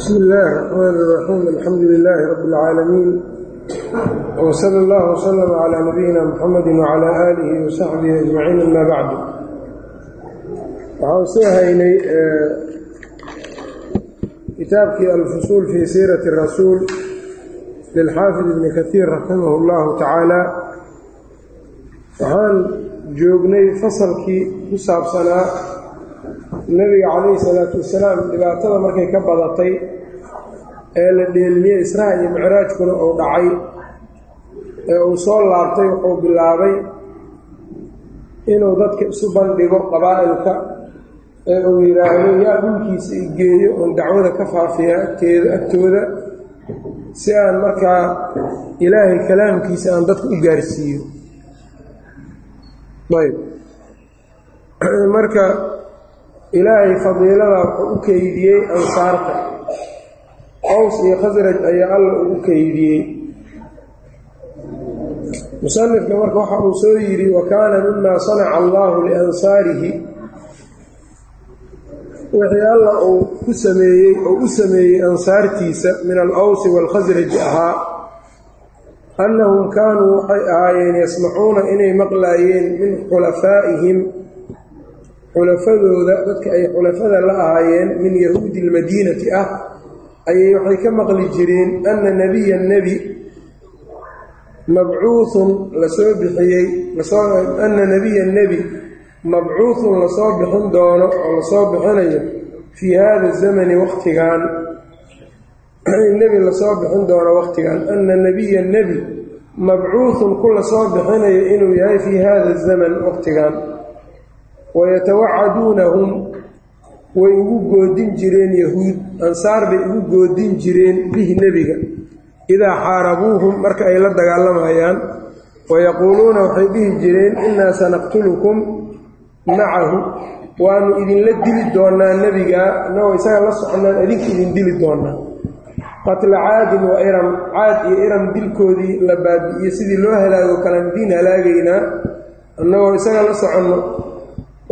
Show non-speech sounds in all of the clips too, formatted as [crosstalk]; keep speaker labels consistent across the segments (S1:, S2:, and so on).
S1: bsmi illaahi raxmaan iraxiim alxamdu lilaahi rabi اlcaalamiin wsala allah wslama calaa nabiyina muxamadi wacala aalihi wasaxbihi ajmaciin ama bacdu waxaan soo haynay eh, kitaabkii alfusuul fii siirati rasuul lilxaafid ibni katiir raximah اllahu tacaala. Waxaan joognay fasalkii ku saabsanaa nebiga calayhi salaatu wasalaam dhibaatada markay ka badatay ee la dheelmiyey israa iyo micraajkuna uu dhacay ee uu soo laabtay wuxuu bilaabay inuu dadka isu bandhigo qabaa'ilka ee uu yidhaahdo yaa dhulkiisa i geeyo oon dacwada ka faafiya agteeda agtooda si aan markaa ilaahay kalaamkiisa aan dadka u gaarsiiyo. Ayb. [clears throat] Marka ilaahay fadiilada wuxuu u keydiyey ansaarta. Qows iyo khasraj ayaa alla ugu keydiyey musanifka marka waxa uu soo yidhi wa kaana mima sanaca allahu liansaarihi. Wixii alla uu ku sameeyey oo u sameeyey ansaartiisa min alawsi waalkhasraji ahaa annahum kaanuu waxay ahaayeen yasmacuuna inay maqlaayeen min xulafaa'ihim xulafadooda dadka ay xulafada la ahaayeen min yahuudi ilmadiinati ah ayay waxay ka maqli jireen anna nebiya nebi mabcuuhun la soo bixiyey anna nebiya nebi mabcuuhun la soo bixin doono oo la soo bixinayo fii hada zamani waqtigan [clears throat] nebi la soo bixin doono waqtigan anna nebiya nebi mabcuuhun ku la soo bixinayo inuu yahay fii hada zaman waqtigan wayatawacaduunahum way ugu goodin jireen yahuud. Ansaar bay ugu goodin jireen bihi nebiga. Idaa xaarabuuhum marka ay la dagaalamayaan wayaquuluuna waxay dhihi jireen innaa sanaqtulukum macahu. Waanu idinla dili doonaa nebigaa annagoo isaga la socnaan idinka idin dili doonaa qatla caadin wa iram caad iyo iram dilkoodii la baabi'iyo sidii loo halaago kalan idiin halaagaynaa annagoo isaga la soconno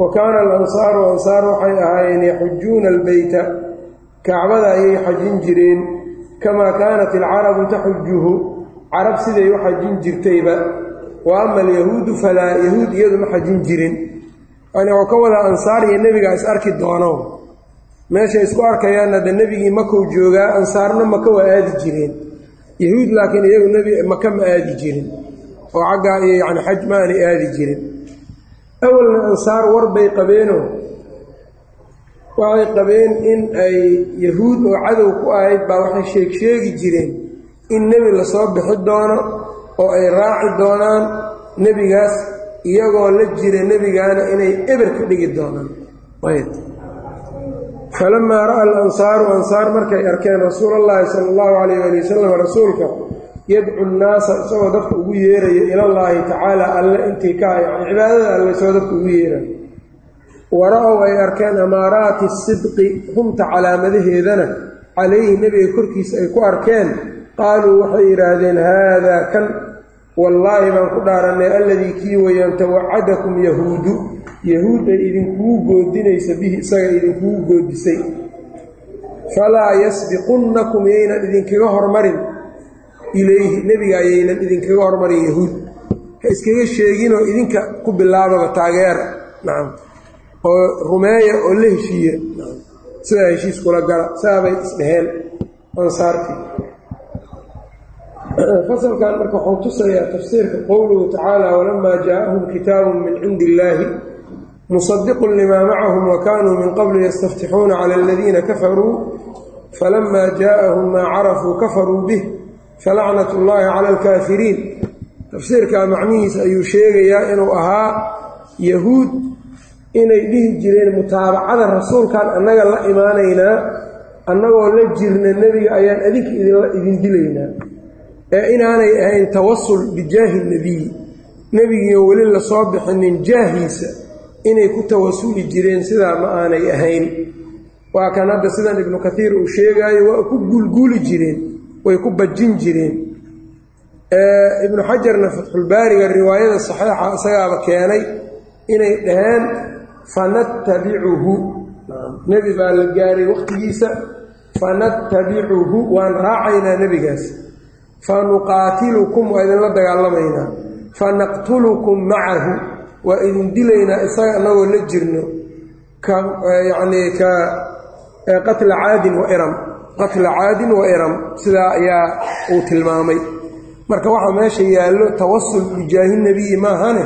S1: wa kaana alansaaru ansaar waxay ahaayeen yaxujuuna albeyta kacbada ayay xajin jireen kamaa kaanat alcarabu taxujuhu carab siday u xajin jirtayba. Wa ama alyahuudu falaa yahuud iyadu ma xajin jirin. Yani waxuu ka wadaa ansaar iyo nebigaa is arki doono. Meeshay isku arkayaanna de nebigii makou joogaa ansaarna maka waa aadi jireen. Yahuud laakiin iyagu nebi maka ma aadi jirin. Oo caggaa iyo yani xaj ma aadi jirin awalna ansaar war bay qabeenoo waxay qabeen in ay yahuud oo cadow ku ahayd baa waxay sheeg sheegi jireen in nebi la soo bixi doono oo ay raaci doonaan nebigaas iyagoo la jira nebigaana inay eber ka dhigi doonaan falamaa ra'a alansaaru ansaar markay arkeen rasuul allahi sala allahu calayh ali wasalam rasuulka yadcu nnaasa isagoo dadka ugu yeerayo ilallaahi tacaala alle intii ka yani cibaadada alle isagoo dadka ugu yeerayo wara-ow ay arkeen amaaraati sidqi runta calaamadaheedana calayhi nebiga korkiisa ay ku arkeen qaaluu waxay yidhaahdeen haadaa kan wallaahi baan ku dhaarannay alladii kii weyaan tawacadakum yahuudu yahuud ay idinkugu goodinaysa bihi isaga idinkugu goodisay. Falaa yasbiqunnakum yaynan idinkaga hormarin ilayhi nebiga ayaynan idinkaga hormarin yahuud. Ha iskaga sheeginoo idinka ku bilaababa taageera nacam oo rumeeya oo la heshiiya sidaa heshiis kula gala saabay isdheheen ansaartii. [clears throat] Fasalkan marka waxuu tusayaa tafsiirka qowluhu tacaala walamaa jaaءahum kitaabun min cindi illaahi musadiqun limaa macahum wa kaanuu min qabli yastaftixuuna cala aladiina kafaruu falamaa jaaءahum maa carafuu kafaruu bih falacnat ullaahi cala alkaafiriin. Tafsiirkaa macnihiisa ayuu sheegayaa inuu ahaa yahuud inay dhihi jireen mutaabacada rasuulkan annaga la imaanaynaa annagoo la jirna nebiga ayaan adinka idin dilaynaa. Ee inaanay ahayn tawasul bijaahi nebiyi nebigiiyo weli la soo bixinin jaahiisa inay ku tawasuli jireen sidaa ma aanay ahayn. Waa kan hadda sidan ibnu kaiir uu sheegaayo waa ku guulguuli jireen way ku bajin jireen. Ibnu xajarna fatxulbaariga riwaayada saxiixa isagaaba keenay inay dhaheen fanattabicuhu. Nebi baa la gaaray wakhtigiisa fanatabicuhu waan raacaynaa nebigaas. Fa nuqaatilukum waa idinla dagaalamaynaa. Fa naqtulukum macahu waa idin dilaynaa isaga annagoo la jirno ka yacnii ka qatla caadin wa iram qatla caadin wa iram sidaa ayaa uu tilmaamay. Marka waxaa meesha yaallo tawasul bijaahi nebiyi maahane?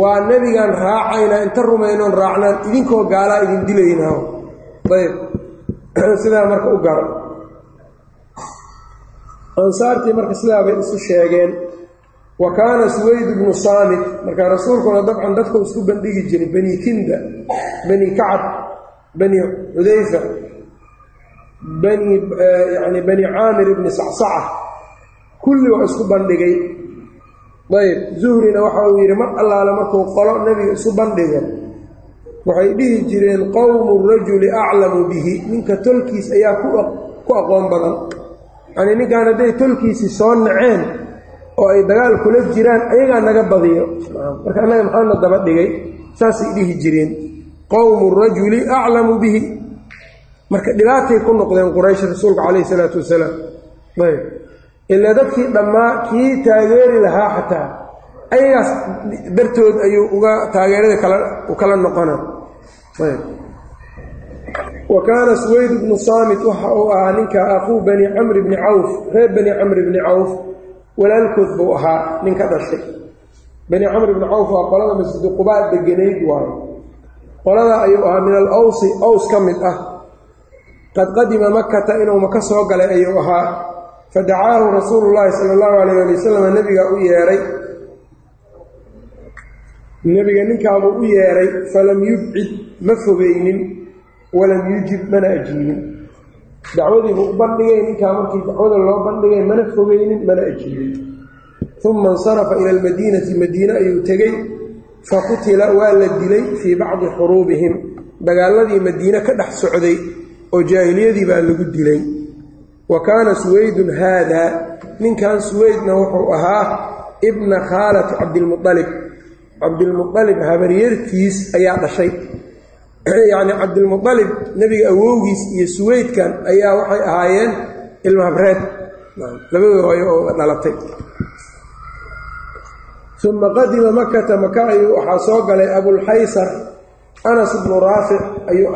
S1: Waa nebigaan raacaynaa inta rumaynoon raacnaan idinkoo gaalaa idin dilaynaa ayb. [clears throat] Sidaa marka u garo ansaartii marka sidaa bay isu sheegeen wa kaana suwayd bnu saamit marka rasuulkuna dabcan dadku isku bandhigi jiray bani kinda bani kacab bani xudayfa bani yani bani caamir ibni sacsaca. Kulli waa isku bandhigay. Ayb zuhrina waxa uu yidhi mar allaale markuu qolo nebiga isu bandhigo waxay dhihi jireen qowmu rajuli aclamu bihi. Ninka tolkiis ayaa ku aqoon badan. Yanii ninkaan hadday tolkiisii soo naceen oo ay dagaal kula jiraan ayagaa naga badiyo. Marka annaga maxaana daba dhigay saasay dhihi jireen qowmu rajuli aclamu bihi marka dhibaatay ku noqdeen quraysh rasuulka calayhi salaatu wasalaam. Ayb. Ilaa dadkii dhammaa kii taageeri lahaa xataa ayagaas dartood ayuu uga taageerada kala kala noqona. Ayb. Wa kaana suwayd bnu saamit waxa uu ahaa ninka aquu bani camri bni cawf reer bani camri bni cawf walaalkood buu ahaa nin ka dhashay. Bani camr bni cawf waa qolada masjidi qubaa deganayd waayo qoladaa ayuu ahaa min al awsi aws ka mid ah qad qadima makata inuu maka soo galay ayuu ahaa. Fadacaahu rasuulu llaahi sala allahu alayh ali wasalam nebigaa u yeedhay nebiga ninkaabuu u yeedhay falam yubcid ma fogeynin walam yujib mana ajiibin. Dacwadiibuu u bandhigay ninkaa markii dacwada loo bandhigay mana fogeynin mana ajiibin. Uma insarafa ila almadiinati madiine ayuu tegey. Faqutila waa la dilay fii bacdi xuruubihim. Dagaaladii madiine ka dhex socday oo jaahiliyadii baa lagu dilay. Wa kaana suwaydun haadaa ninkan suwaydna wuxuu ahaa ibna khaalati cabdilmualib cabdilmualib habaryartiis ayaa dhashay. [clears throat] Yacni cabdilmualib nebiga awowgiis iyo suweydkan ayaa waxay ahaayeen ilma habreed. Labadooda hooyo oo dhalatay. Uma qadima makata maka ayuu waxaa soo galay abulxaysar anas bnu raafic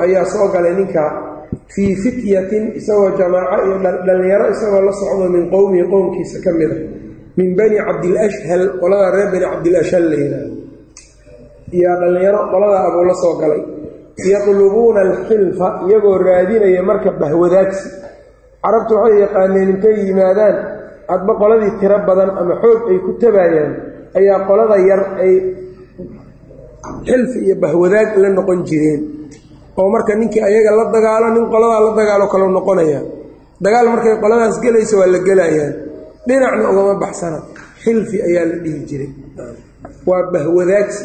S1: ayaa soo galay ninkaa fii fityatin isagoo jamaaco iyo dhallinyaro isagoo la socdo min qowmihi qowmkiisa ka mida min bani cabdilashhal qoladaa reer bani cabdilashhal la yidhaahdo iyo dhallinyaro qoladaa abuu la soo galay. Yaqlubuuna alxilfa iyagoo raadinaya marka bahwadaagsi. Carabtu waxay yaqaaneen intay yimaadaan hadba qoladii tiro badan ama xoog ay ku tabaayaan ayaa qolada yar ay xilfi iyo bahwadaag la noqon jireen oo marka ninkii ayaga la dagaalo nin qoladaa la dagaalo kalau noqonaya. Dagaal markay qoladaas gelaysa waa la gelayaan dhinacna ugama baxsana. Xilfi ayaa la dhihi jiray. Waa bahwadaagsi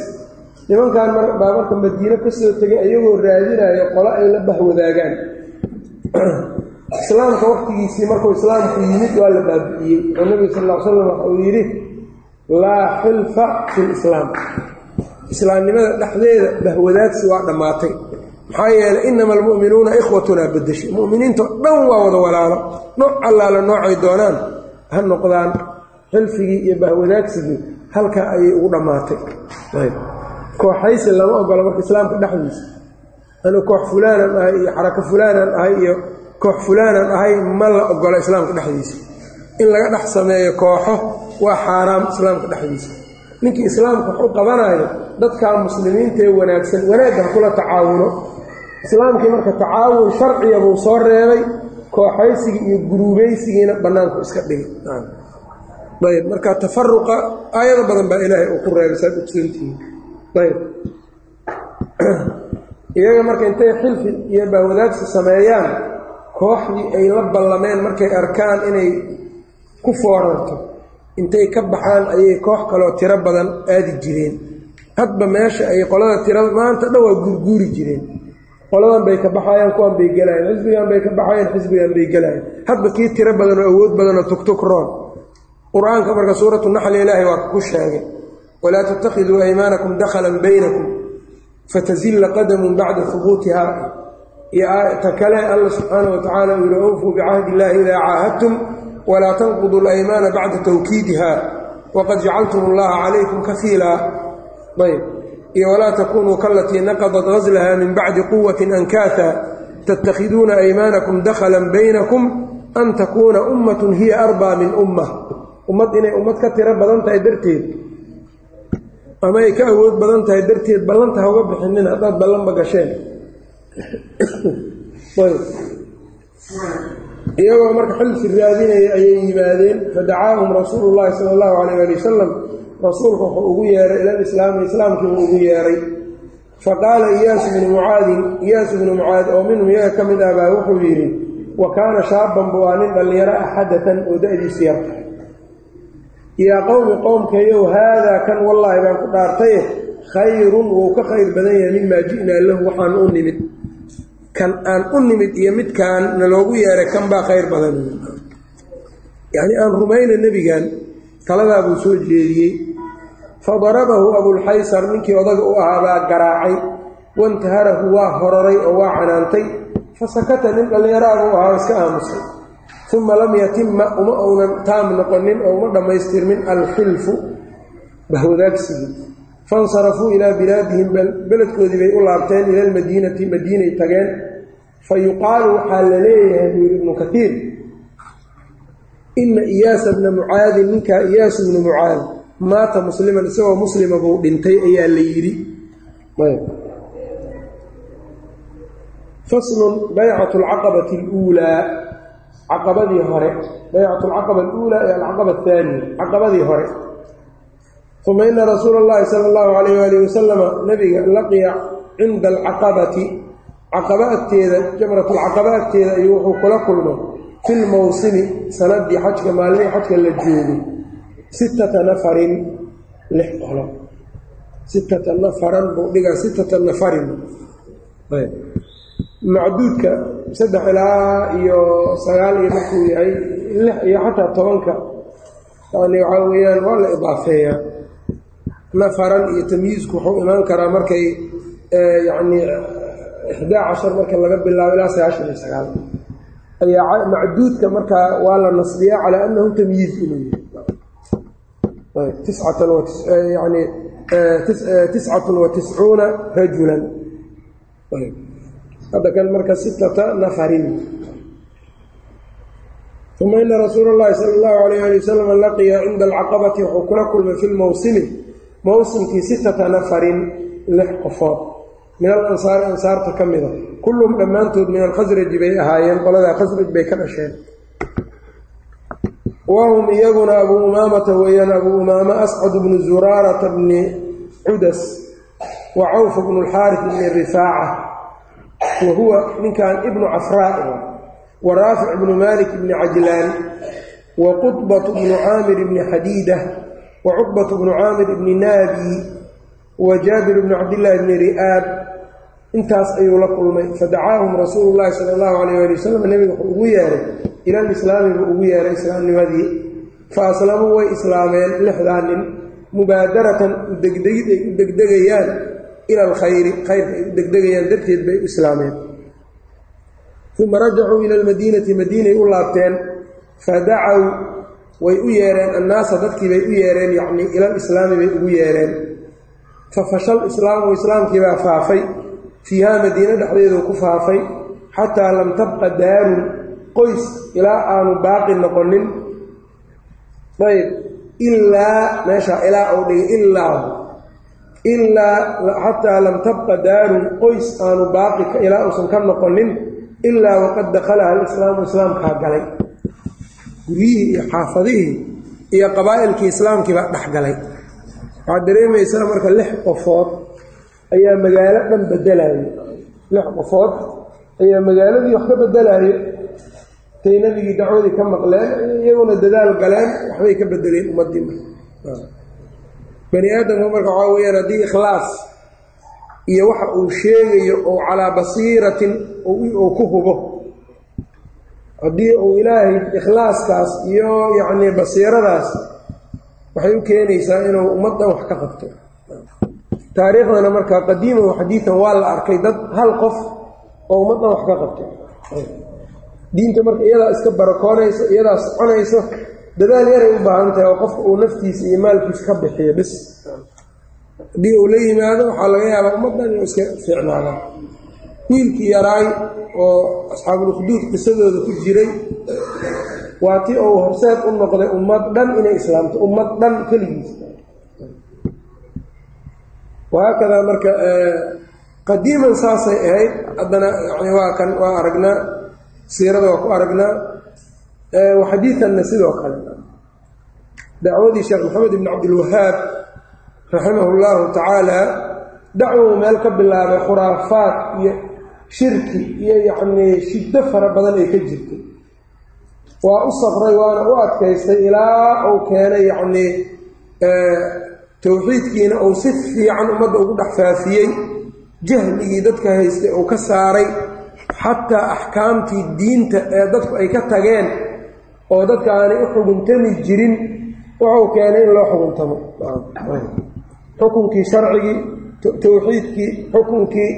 S1: nimankan baa marka madiino ka soo tegay iyagoo raadinayo qolo ay la bahwadaagaan [clears throat] islaamka waqtigiisii markuu islaamku yimid waa la baabi'iyey. Oo nebiga sal ly slam waxa uu yidhi laa xilfa fi lislaam islaamnimada dhexdeeda bahwadaagsi waa dhammaatay maxaa yeelay inama almu'minuuna ikhwatunaa bedeshay mu'miniintao dhan waa wada walaalo. Nooc allaala noocay doonaan ha noqdaan xilfigii iyo bahwadaagsigii halkaa ayay ugu dhammaatay. Kooxaysi lama ogola marka islaamka dhexdiisa. Anu koox fulaanan ahay iyo xarako fulaanan ahay iyo koox fulaanan ahay ma la ogola islaamka dhexdiisa. In laga dhex sameeyo kooxo waa xaaraam islaamka dhexdiisa. Ninkii islaamka wax u qabanayo dadkaa muslimiintaee wanaagsan wanaagga ha kula tacaawuno islaamkii marka tacaawun sharciya buu soo reebay kooxaysigii iyo guruubaysigiina bannaanku iska dhigay. Ayb marka tafaruqa aayado badan baa ilaahay uu ku reebay saad ogsoontihiin ayb [clears throat] iyaga marka intay xilfi iyo bahwadaagsi sameeyaan kooxdii ay la ballameen markay arkaan inay ku foorarto intay ka baxaan ayay koox kaloo tiro badan aadi jireen. Hadba meesha ay qolada tirada maanta dhan waa guurguuri jireen qoladan bay ka baxayaan kuwan bay gelayaan xisbigan bay ka baxayaan xisbigan bay gelayaan hadba kii tiro badan oo awood badan oo tugtug roon. Qur'aanka marka suuratu naxli ilaahay waa ku sheegay. Walaa tattakhiduu aymaanakum dakhalan baynakum fatazilla qadamun bacda hubuutihaa iyo ta kale alla subxaana wa tacaala uu yihi awfuu bicahdi illaahi idaa caahadtum walaa tanqudu alaymaana bacda tawkiidiha waqad jacaltum allaha calaykum kafiilaa ayb iyo walaa takunuu kalatii naqadat ghaslaha min bacdi quwatin ankaata tattakhiduuna aymaanakum dakhalan baynakum an takuuna ummatun hiya arbaa min umma ummad inay ummad ka tiro badan tahay darteed ama ay ka awood badan tahay darteed ballanta hauga bixinin haddaad ballanba gasheen. [coughs] Iyagoo marka xilfi raadinaya ayay yimaadeen fadacaahum rasuulu llaahi sala allahu calayh ali wasalam rasuulku wuxuu ugu yeeray ila lislaami islaamkiibuu ugu yeeray. Faqaala iyaasu bnu mucaadin iyaasu bnu mucaad oo minhum iyaga ka mid ah baa wuxuu yidhi wa kaana shaaban buu aa nin dhallinyaro ah xadatan oo da-diisu yarta yaa qowmi qowmkayow haadaa kan wallaahi baan ku dhaartaye khayrun wuu ka khayr badan yahay mimaa ji'naa lahu waxaan u nimid. Kan aan u nimid iyo midkaan naloogu yeeray kan baa khayr badan. Yacnii aan rumayna nebigan taladaa buu soo jeediyey fadarabahu abulxaysar ninkii odaga u ahaa baa garaacay wantaharahu waa hororay oo waa canaantay fasakata nin dhallinyaraabuu ahaa iska aamusay uma lam yatima uma uunan taam noqonin oo uma dhammaystirmin alxilfu bahwadaagsigii fansarafuu ilaa bilaadihim beledkoodii bay u laabteen ila almadiinati madiinay tageen fa yuqaalu waxaa la leeyahay buu yidhi ibnu kaiir ina iyaasa bna mucaadin ninkaa iyaasu bnu mucaad maata musliman isagoo muslima buu dhintay ayaa la yidhi. Faslun baycatu alcaqabati aluulaa. Caqabadii hore baycatu alcaqaba aluulaa ee alcaqaba ahaaniya caqabadii hore. Uma ina rasuula اllahi sala allahu alayh waalih wasalama nabiga laqiya cinda alcaqabati. Caqaba agteeda jamratulcaqaba agteeda ayuu wuxuu kula kulmay fi lmowsimi sanadii xajka maalmihii xajka la joogay sittata nafarin lix qolo sittata nafaran buu dhigaa sittata nafarin. Macduudka saddex ilaa iyo sagaal iyo markuu yahay lix iyo xataa tobanka yani waxaa weeyaan waa la idaafeeyaa nafaran iyo tamyiisku wuxuu imaan karaa markay yacni ixdaa cashar marka laga bilaabo ilaa sagaashan iyo sagaal. Ayaa macduudka markaa waa la nasbiyaa calaa annahu tamyiiz inuu yahay tiscatun wa tiscuuna rajulan hadda kan marka sittata nafarin uma ina cinda alcaqabati wuxuu kula kulmay fi lmowsimi mowsimkii sittata nafarin lix min alansaari ansaarta ka mida kulluhum dhammaantood min alkhasraji bay ahaayeen qoladaa khasraj bay ka dhasheen wahum iyaguna abuu umaamata weeyaan abuu umaama ascad bnu zuraarata bni cudas wa cawf bnu alxaaris bni rifaaca wa huwa ninkan ibnu cafraa wa raafic bnu malik bni cajlaan wa qudbatu bnu caamir bni xadiida wa cuqbatu bnu caamir bni naabi wa jaabir bni cabdillaahi bni ri'aab intaas ayuu la kulmay. Fadacaahum rasuulu llaahi sala allahu alayh ali wasalam nebiga wuxuu ugu yeeray ila alislaami buu ugu yeeray islaamnimadii. Fa aslamuu way islaameen lixdaa nin mubaadaratan udegdegid ay u degdegayaan ila alkhayri khayrka ay u degdegayaan darteed bay u islaameen. Uma rajacuu ila almadiinati madiinay u laabteen. Fadacaw way u yeereen annaasa dadkii bay u yeereen yacnii ila alislaami bay ugu yeereen. Fafashal islaamu islaamkiibaa faafay fiihaa madiine dhexdeedu ku faafay xataa lam tabqa daarun qoys ilaa aanu baaqi noqonin. Ayb ilaa meeshaa ilaa uu dhigay ilaa ilaa xataa lam tabqa daarun qoys aanu baaqi ilaa uusan ka noqonin. Ilaa waqad dakhalaha alislaamu islaamkaa galay. Guryihii iyo xaafadihii iyo qabaa'ilkii islaamkii baa dhex galay waxaad dareemaysaa marka lix qofood ayaa magaalo dhan bedelayo lix qofood ayaa magaaladii wax ka bedelayo tay nabigii dacwadii ka maqleen iyaguna dadaal galeen waxbay ka bedeleen ummadii bani aadamka marka waxaa weyaan haddii ikhlaas iyo waxa uu sheegayo oo calaa basiiratin uu ku hubo. Haddii uu ilaahay ikhlaaskaas iyo yacnii basiiradaas waxay u keenaysaa inuu ummaddan wax ka qabto taariikhdana markaa qadiiman wa xadiidan waa la arkay dad hal qof oo ummaddan wax ka qabto. Diinta marka iyadaa iska barakoonayso iyadaa soconayso dadaal yaray u baahan tahay oo qofka uu naftiisa iyo maalkiisa ka bixiyo bis haddii uu la yimaado waxaa laga yaabaa ummaddan inuu iska fiicnaadaan wiilkii yaraay oo asxaabulukduud qisadooda ku jiray waa tii uu horseed u noqday ummad dhan inay islaamto ummad dhan keligiis wahaakadaa marka qadiiman saasay ahayd. Haddana yani waa kan waa aragnaa siirada waa ku aragnaa xadiianna sidoo kale. Dacwadii sheekh maxamed ibn cabdilwahaab raximah llahu tacaala dacwow meel ka bilaabay khuraafaad iyo shirki iyo yacnii shiddo fara badan ay ka jirtay. Waa u safray waana u adkaystay ilaa uu keenay yacnii towxiidkiina uu si fiican ummadda ugu dhex faafiyey jahligii dadka haystay uu ka saaray xataa axkaamtii diinta ee dadku ay ka tageen oo dadka aanay u xuguntami jirin wuxuu keenay in loo xuguntamo. Xukunkii sharcigii towxiidkii xukunkii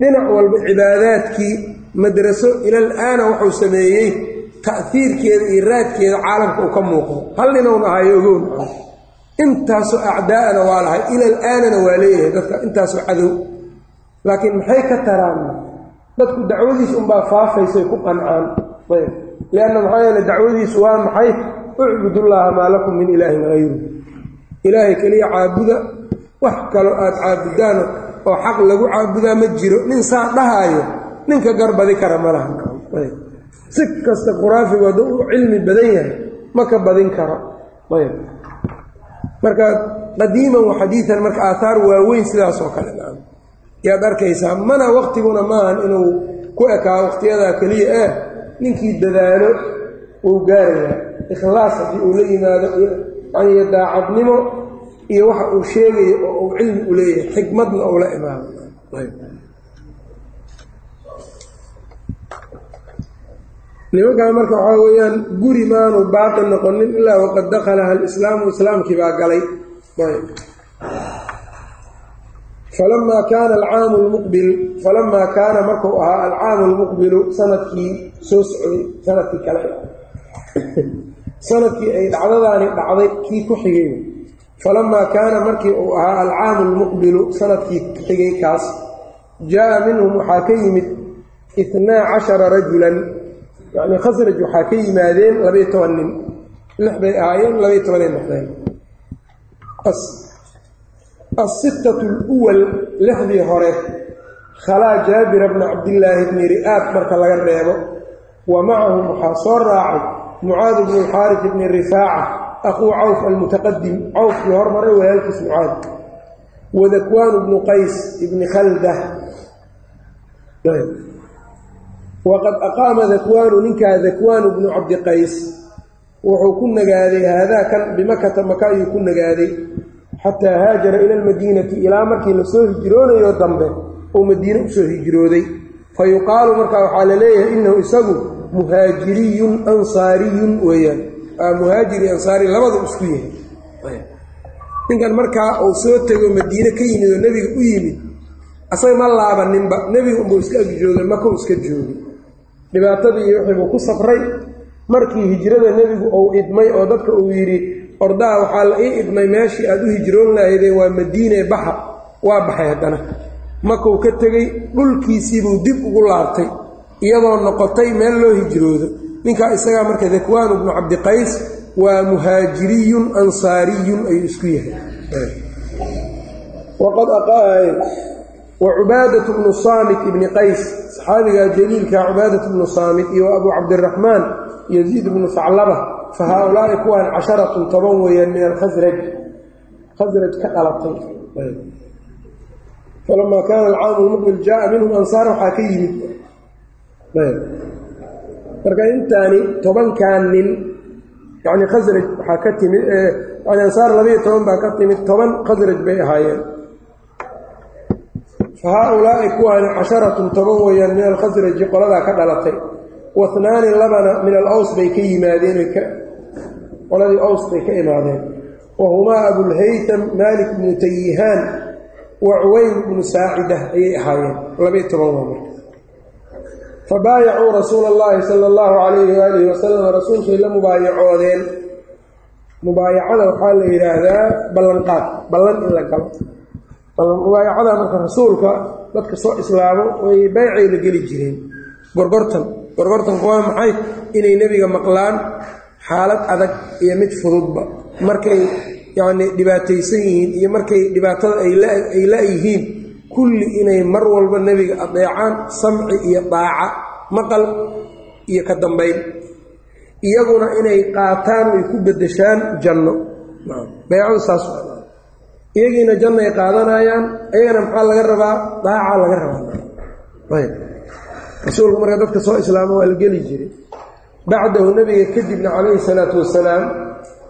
S1: dhinac walba cibaadaadkii madraso ilal aana wuxuu sameeyey ta'hiirkeeda iyo raadkeeda caalamka uu ka muuqdo. Hal ninown ahayo ogown intaasoo acdaa'ana waa lahay ilal aanana waa leeyahay dadka intaasoo cadow. Laakiin maxay ka taraan? Dadku dacwadiis unbaa faafaysay ku qancaan. Ayb. Lianna maxaa yeele dacwadiisu waa maxay? Ucbudullaaha maa lakum min ilaahin hayru ilaahay keliya caabuda wax kaloo aada caabudaan oo xaq lagu caabudaa ma jiro. Nin saa dhahaayo ninka garbadi kara ma laha. Si kasta quraafigu hadduu u cilmi badan yahay ma ka badin karo. Ayb marka qadiiman wa marka aathaar waaweyn sidaas oo kale yaad arkaysaa mana waqtiguna maahan inuu ku ekaa waqtiyadaa keliya eh ninkii dadaalo uu gaarayaa ikhlaas haddii uu la yimaado iyo daacadnimo iyo waxa uu sheegayo oo uu cilmi u leeyahay xikmadna uu la imaado nimankaa marka waxaa weeyaan guri maanu baaqi noqonin ilaa waqad dakalaha alislaamu islaamkii baa galay. Falamaa kaana alcaamu lmuqbil falamaa kaana markuu ahaa alcaamu lmuqbilu sannadkii soo socday sannadkii kale. Sanadkii ay dhacdadaani dhacday kii ku xigay. Falamaa kaana markii uu ahaa alcaamu lmuqbilu sannadkii xigay kaas jaa-a minhum waxaa ka yimid itnaa cashara rajulan yacnii khasraj waxaa ka yimaadeen labaiyo toban nin lix bay ahaayeen labaiyo tobanay noqdeen. Asittatu luwal lixdii hore khalaa jaabira bna cabdillaahi bni ri'aab marka laga reebo wa macahum waxaa soo raacay mucaad bnu alxaaris bni rifaaca aquu cawf almutaqadim cawfkii hormaray walaalkiis mucaad wadakwaanu bnu qays ibni khalda waqad aqaama dakwaanu ninkaa dakwaanu bnu cabdiqays wuxuu ku nagaaday haadaa kan bimakata maka ayuu ku nagaaday xataa haajara ila almadiinati ilaa markii la soo hijroonayo dambe uu madiine u soo hijrooday fa yuqaalu markaa waxaa la leeyahay innahu isagu muhaajiriyun ansaariyun weeyaan muhaajiri ansaari labadu isku yahay ninkan markaa uu soo tego madiine ka yimid oo nebiga u yimid asaga ma laabaninba nebiga unbuu iska agjoogay makau iska joogay dhibaatadii iyo wixiibuu ku safray. Markii hijrada nebigu uu idmay oo dadka uu yidhi ordaha waxaa la ii idmay meeshii aada u hijroon lahaydeen waa madiine baxa waa baxay haddana. Makuu ka tegey dhulkiisiibuu dib ugu laabtay iyadoo noqotay meel loo hijroodo. Ninkaa isagaa marka dakwaanu bnu cabdiqays waa muhaajiriyun ansaariyun ayuu isku yahay. Wa cubaadatu bnu saamit ibni qays saxaabigaa jaliilka cubaadatu bnu saamit iyo abuu cabdiraxmaan yaziid bnu saclaba fa haa-ulaai kuwaan casharatun toban weeyaan min alkhasraj khasraj ka dhalatay falamaa kaana alcaamu lmuqbil jaaa minhum ansaar waxaa ka yimid marka intaani tobankan nin yani khasraj waxaa ka timid yani ansaar labaiyo toban baa ka timid toban khasraj bay ahaayeen fa haa-ulaai kuwaani casharatun toban weeyaan min alkhasraji qoladaa ka dhalatay. Wahnaani labana min alaws bay ka yimaadeen qoladii aws bay ka imaadeen. Wa humaa abulhaytam maalik bnu tayihaan wa cuwayn bnu saacida ayay ahaayeen labaiyo toban waa marka. Fabaayacuu rasuula allahi sala allahu calayhi waalihi wasalam rasuulkay la mubaayacoodeen. Mubaayacada waxaa la yidhaahdaa ballanqaad ballan in la galo mubaayacada marka rasuulka dadka soo islaamo way baycay la geli jireen. Gorgortan gorgortanku waa maxay? Inay nebiga maqlaan xaalad adag iyo mid fududba. Markay yacnii dhibaataysan yihiin iyo markay dhibaatada ay la-yihiin kulli inay mar walba nebiga adeecaan samci iyo daaca maqal iyo ka dambayn iyaguna inay qaataan ay ku beddeshaan janno. Baycadu saas iyagiina janno ay qaadanayaan iyagana maxaa laga rabaa? Daacaa laga rabaa. Rasuulku marka dadka soo islaama waa la geli jiray. Bacdahu nebiga kadibna calayhi salaatu wasalaam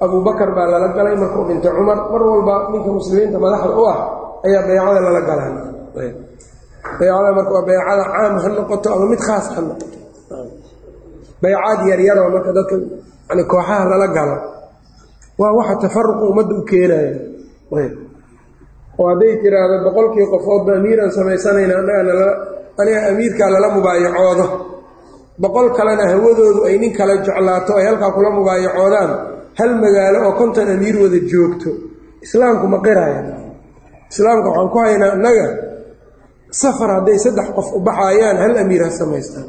S1: abubakar baa lala galay markuu dhintay cumar. Mar walba ninka muslimiinta madaxda u ah ayaa baycada lala galaa. Baycada marka waa baycada caam ha noqoto ama mid khaas ha noqoto. Baycaad yaryaroo marka dadka yani kooxaha lala galo. Waa waxa tafaruqa ummadda u keenaya oo hadday tiraahdo boqolkii qofoodba amiiraan samaysanayna aniga amiirkaa lala mubaayacoodo. Boqol kalena hawadoodu ay nin kale jeclaato ay halkaa kula mubaayacoodaan hal magaalo oo konton amiir wada joogto. Islaamku ma qiraya. Islaamka waxaan ku haynaa annaga safar hadday saddex qof u baxayaan hal amiir ha samaystaan.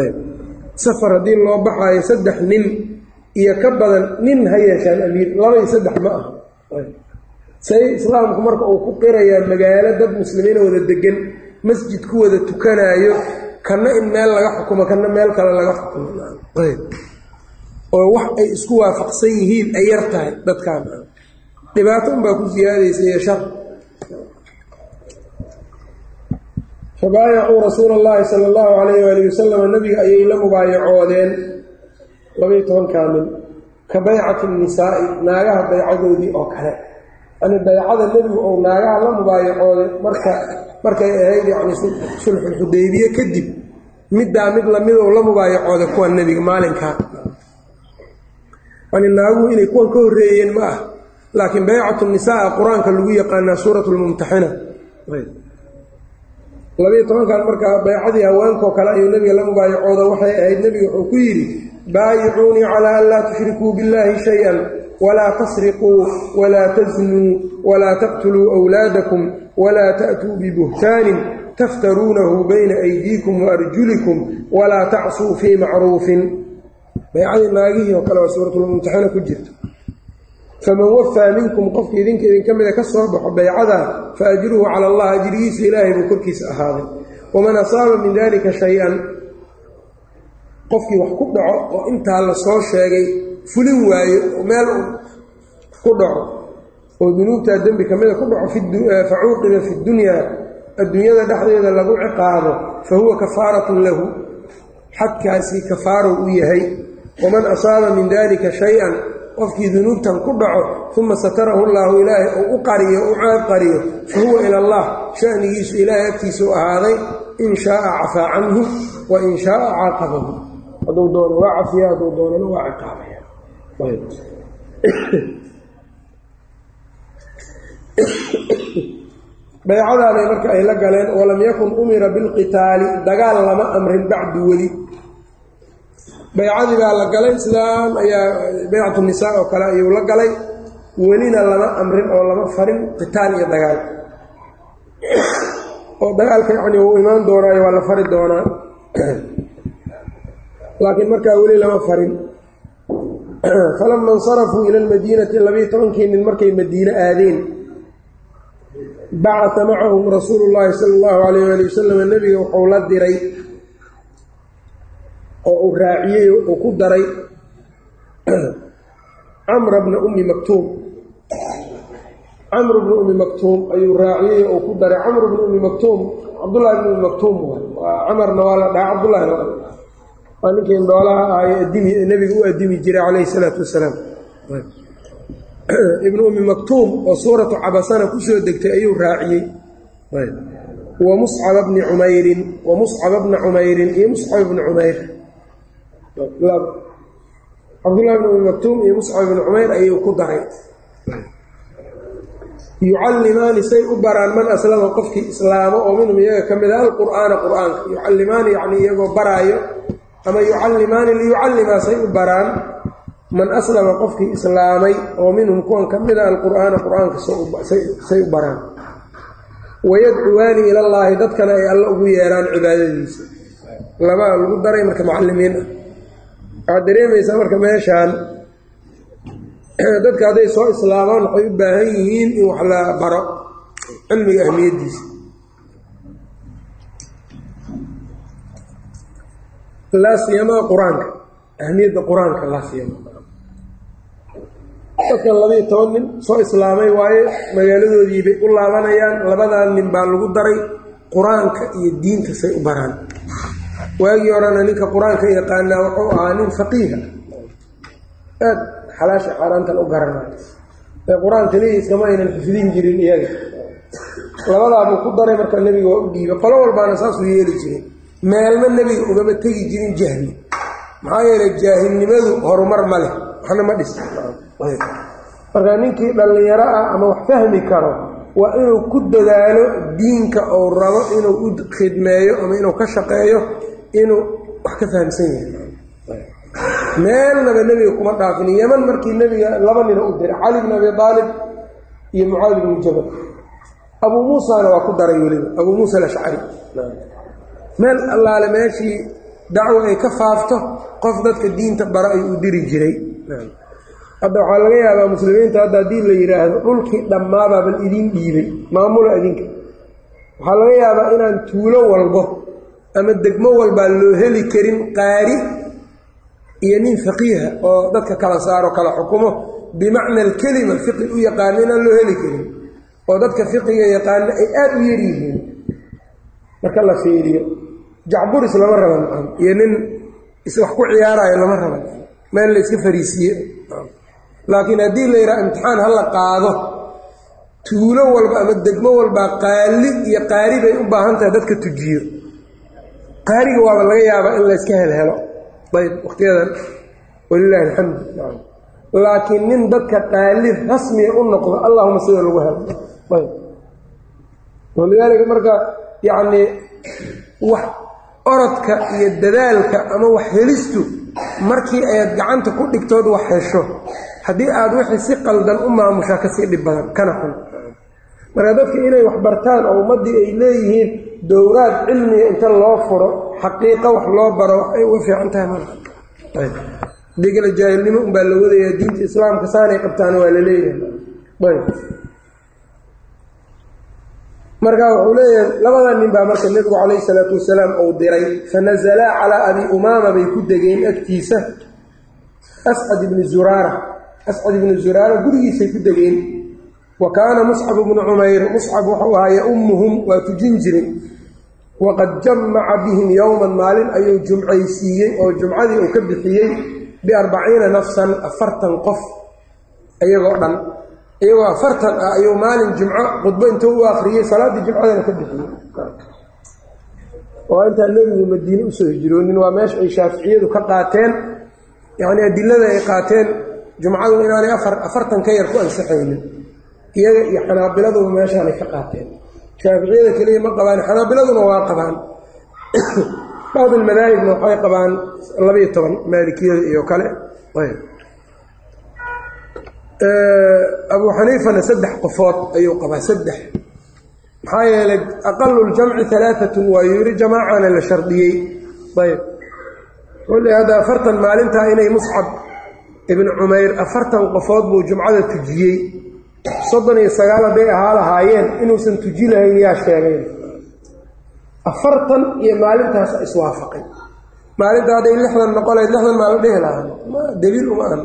S1: Ayb. Safar haddii loo baxaayo saddex nin iyo ka badan nin ha yeeshaan amiir laba iyo saddex ma aha say islaamku marka uu ku qirayaa magaalo dad muslimiina wada degan masjid ku wada tukanaayo kana in meel laga xukumo kana meel kale laga xukumo. Oo wax ay isku waafaqsan yihiin ay yar tahay dadkaan. Dhibaato unbaa ku siyaadaysa shar. Fabaayacuu rasuula allahi sala allahu calayh waali wasalam nabiga ayay la mubaayacoodeen labaiyo tobankaa nin ka baycati nisaa'i naagaha baycadoodii oo kale yani baycada nebigu ou naagaha la mubaayacooday marka markay ahayd yani sulxulxudaybiye kadib middaa mid la mid ou la mubaayacooday kuwa nebiga maalinkaa yani naaguhu inay kuwan ka horreeyeen ma ah laakiin baycatu nisaa qur'aanka lagu yaqaanaa suuratu lmumtaxina labiiyo tobankan markaa baycadii haweenkao kale ayuu nebiga la mubaayacooda waxay ahayd nebiga wuxuu ku yidhi baayicuunii calaa an laa tushrikuu biاllaahi shay-an walaa tasriquu walaa taznuu walaa taqtuluu wlaadakum walaa ta'tuu bibuhtaanin taftaruunahu bayna aydiikum waarjulikum walaa tacsuu fii macruufin baycadii naagihii oo kale waa suuratulmumtaxina ku jirta faman wafaa minkum qofki idinka idinka mida ka soo baxo baycadaa fa ajruhu cala allah ajrigiisa ilaahay buu korkiisa ahaaday waman asaaba min dalika shay-an qofkii wax ku dhaco oo intaa la soo sheegay fulin waayo meel ku dhaco oo dunuubtaa dembi ka mida ku dhaco fa cuuqiba fi dunyaa adduunyada dhexdeeda lagu ciqaabo fa huwa kafaaratun lahu xadkaasi kafaarow u yahay. Waman asaaba min dalika shay-an qofkii dunuubtan ku dhaco uma satarahu llaahu ilaahay ou u qariyo u ceeb qariyo fa huwa ila allah shanigiisu ilaahay agtiisau ahaaday in shaaa cafaa canhu wa in shaaa caaqabahu. Hadduu doono waa cafiya hadduu doonana waa ciqaabaya baycadaabay marka ay la galeen walam yakun umira bilqitaali dagaal lama amrin bacdu weli. Baycadii baa la galay islaam ayaa baycatu nisaa oo kale ayuu la galay. Welina lama amrin oo lama farin qitaal iyo dagaal. Oo dagaalka yacni uu imaan doonaayo waa la fari doonaa. [clears throat] Laakiin markaa weli lama farin [clears throat] falama insarafuu ila almadiinati labiiyo tobankii nin markay madiine aadeen bacata macahum rasuulu llaahi sala allahu calayh waali wasalam nebiga wuxuu la diray oo uu raaciyey uu ku daray [clears throat] camra bna ummi maktuum. Camr bna ummi maktuum ayuu raaciyey uu ku daray. Camr bna ummi maktuum cabdullahi bna ummi maktuum camarna waa la dhaha cabdullahi waa ninkii dhoolaha ahaye adimi nebiga u addimi jiray calayhi isalaatu wasalaam. [clears throat] Ibnu ummi maktuum oo suuratu cabasana ku soo degtay ayuu raaciyey. Wa muscaba bni cumeyrin wa muscaba bna cumeyrin iyo muscab bni cumeyr cabdullahi bn ummi maktuum iyo muscab bni cumeyr ayuu ku daray. Yucallimaani say u baraan man aslama qofkii islaamo oo minhum iyaga ka mid a alqur'aana qur'aanka. Yucallimaani yacnii iyagoo baraayo ama yucallimaani liyucallimaa say u baraan man aslama qofkii islaamay oo minhum kuwan ka mid a alqur'aana qur'aanka say u baraan. Wayadcuwaani ilallaahi dadkana ay alla ugu yeeraan cibaadadiisa. Labaa lagu daray marka mucallimiin ah. Waxaad dareemaysaa marka meeshaan [clears throat] dadka hadday soo islaamaan waxay u baahan yihiin in wax la baro cilmiga ahmiyaddiisa laa siyamaa qur'aanka. Ahmiyadda qur'aanka laa siyama dadkan labayo toban nin soo islaamay waaye magaaladoodii bay u laabanayaan. Labadan nin baa lagu daray qur'aanka iyo diinta say u baraan. Waagii horena ninka qur'aanka yaqaanaa wuxuu ahaa nin faqiiha. Aad xalaasha xaaraantan u garanayo. Ee qur'aan keligiiskama aynan xifdin jirin iyaga. Labadaabuu ku daray marka nebiga waa u dhiibay. Qolo walbaana saasuu yeeli jiray meelna nebiga ugama tegi jirin jahli. Maxaa yeelay jaahilnimadu horumar ma leh. Waxna ma dhis. Marka ninkii dhallinyaro ah ama wax fahmi karo waa inuu ku dadaalo diinka uu rabo inuu u khidmeeyo ama inuu ka shaqeeyo inuu wax ka fahamsan yahay. Meelnaba nebiga kuma dhaafin. Yeman markii nebiga laba nina u diray cali bn abi aalib iyo mucaadi bnu jabal. Abuu muusana waa ku daray weliba. Abuu muusa alashcari meel allaale meeshii dacwo ay ka faafto qof dadka diinta bara ay u diri jiray. Hadda waxaa laga yaabaa muslimiinta hadda haddii la yidhaahdo dhulkii dhammaabaa bal idin dhiibay maamula idinka. Waxaa laga yaabaa inaan tuulo walbo ama degmo walbaa loo heli karin qaari iyo nin faqiiha oo dadka kala saaro kala xukumo bimacna alkelima fiqi u yaqaano inaan loo heli karin oo dadka fiqiga yaqaano ay aada u yar yihiin. Marka la fiiriyo jacburis lama raban iyo nin wax ku ciyaarayo lama raban meel la iska fariisiye. Laakiin haddii la yidhaha imtixaan ha la qaado tuulo walba ama degmo walbaa qaali iyo qaari bay u baahan tahay dadka tujiyo. Qaariga waaba laga yaabaa in layska helhelo ayb wakhtiyadan walilahi alxamdu. Laakiin nin dadka qaali rasmiga u noqdo allahuma sida lagu helo. Ayb walidaalika marka yacnii wax orodka iyo dadaalka ama wax helistu markii ayaad gacanta ku dhigtood wax hesho. Haddii aada wixii si qaldan u maamushaa ka sii dhib badan kana xun. Marka dadka inay wax bartaan oo ummaddii ay leeyihiin dowraad cilmiga inta loo furo xaqiiqo wax loo baro ay uga fiican tahay mal digala jaahilnimo unbaa la wadayaa diinta islaamka saanay qabtaan waa la leeyahay ayb marka wuxuu leeyahay labada nin baa marka nebigu calayhi salaatu wasalaam uu diray fanazalaa calaa abi umaama bay ku degeen agtiisa. Ascad ibni zuraara ascad ibni zuraara gurigiisay ku degeen. Wa kaana muscab bnu cumayr muscab wuxuu ahaa yaummuhum waa tujin jiray waqad jamaca bihim yowman maalin ayuu jumcaysiiyey oo jumcadii uu ka bixiyey biarbaciina nafsan afartan qof iyagoo dhan iyagoo afartan ah ayuu maalin jumco khudbo intuu u akhriyey salaaddii jumcadana ka bixiyey. Oo intaan nebigu madiine u soo hijroonin waa meesha ay shaaficiyadu ka qaateen. Yacnii adilada ay qaateen jumcadu inaanay afar afartan ka yar ku ansixaynin iyaga iyo xanaabiladuba meeshaanay ka qaateen. Shaaficiyada keliya ma qabaan xanaabiladuna waa qabaan. [coughs] Bacd almadaahibna waxay qabaan labayo toban maalikiyada iyo kale abuu xaniifana saddex qofood ayuu qabaa saddex. Maxaa yeelay aqalu ljamci alaaatun waayuu yidhi jamaacana la shardiyey. Ayb wali hadda afartan maalintaa inay muscab ibnu cumayr afartan qofood buu jumcada tujiyey. Soddon iyo sagaal hadday ahaa lahaayeen inuusan tuji lahayn yaa sheegay. Afartan iyo maalintaasa iswaafaqay maalinta hadday lixdan noqonayd lixdan maa la dhihi lahaa daliil uma ahan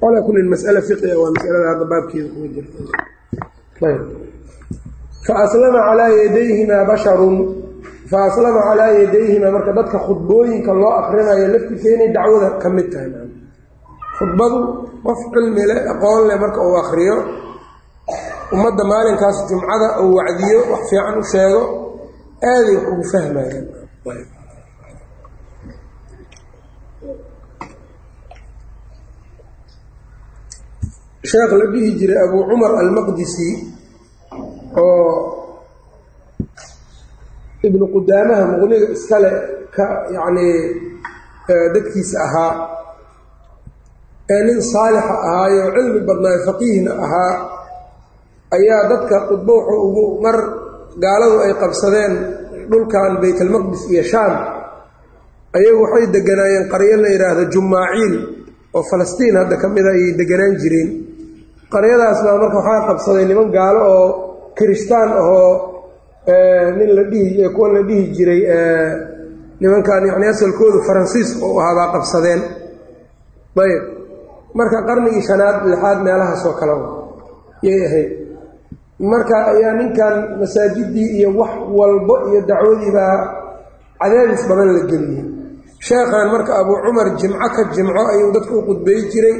S1: calaa kullin mas'ala fiqiga waa masalada hadda baabkeeda kuma jirta ayb fa aslama calaa yadayhimaa basharun fa aslama calaa yadayhimaa marka dadka khudbooyinka loo akrinayo laftiisa inay dacwada ka mid tahay khudbadu qof cilmi leh aqoon leh marka uu akriyo ummadda maalinkaas jumcada uu wacdiyo wax fiican u sheego aaday wax ugu fahmayaan sheekh la dhihi jiray abuu cumar almaqdisi oo ibnu qudaamaha muqniga iskale ka yacnii dadkiisa ahaa ee nin saalixa ahaayo cilmi badnaayo faqiihna ahaa ayaa dadka qudbo wuxuu ugu mar gaaladu ay qabsadeen dhulkan baytalmaqdis iyo shaam. Ayagu waxay deganaayeen qaryo la yidhaahdo jumaaciil oo falastiin hadda ka mida ayay deganaan jireen qaryadaas baa marka waxaa qabsaday niman gaalo oo kirishtaan ahoo nin la dhihi kuwa la dhihi jiray nimankan yacni asalkoodu faransiis oo ahaa baa qabsadeen. Ayb marka qarnigii shanaad lixaad meelahaasoo kale yay ahayd. Marka ayaa ninkan masaajidii iyo wax walbo iyo dacwadiibaa cadaadis badan la geliyey. Sheekhan marka abuu cumar jimco ka jimco ayuu dadka u qudbay jiray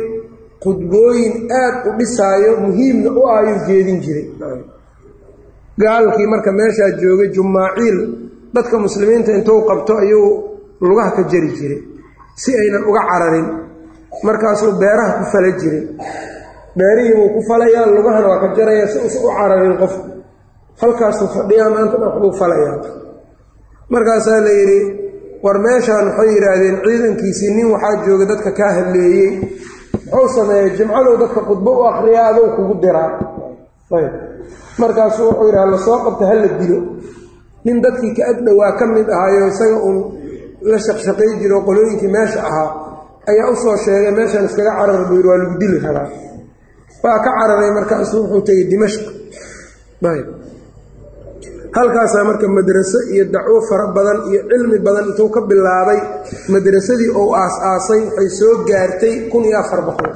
S1: qudbooyin aad u dhisaayo muhiimna u ayuu jeedin jiray. Gaalkii marka meeshaa joogay jumaaciil dadka muslimiinta intuu qabto ayuu lugaha ka jari jiray si aynan uga cararin. Markaasuu beeraha ku fala jiray. Beerihii buu ku falayaa lugahana waa ka jaraya si uusan u cararin qofku halkaasuu fadhiyaa maanta dhan waxbuu falayaa. Markaasaa la yidhi war meeshaan waxay yidhaahdeen ciidankiisii nin waxaa jooga dadka kaa hadleeyey muxuu sameeyey jimcadow dadka khudbo u akriyaa adou kugu diraa. Ayb. Markaasuu wuxuu yidhi hala soo qabta hala dilo. Nin dadkii ka agdhowaa ka mid ahaayo isaga uun la shaqshaqay jiro qolooyinkii meesha ahaa ayaa u soo sheegay meeshaan iskaga carar buu yidhi waa lagu dili rabaa waa ka cararay markaasuu wuxuu tegey dimashq. Ayb halkaasaa marka madraso iyo dacwo fara badan iyo cilmi badan intuu ka bilaabay madrasadii ou aas-aasay waxay soo gaartay kun iyo afar boqol.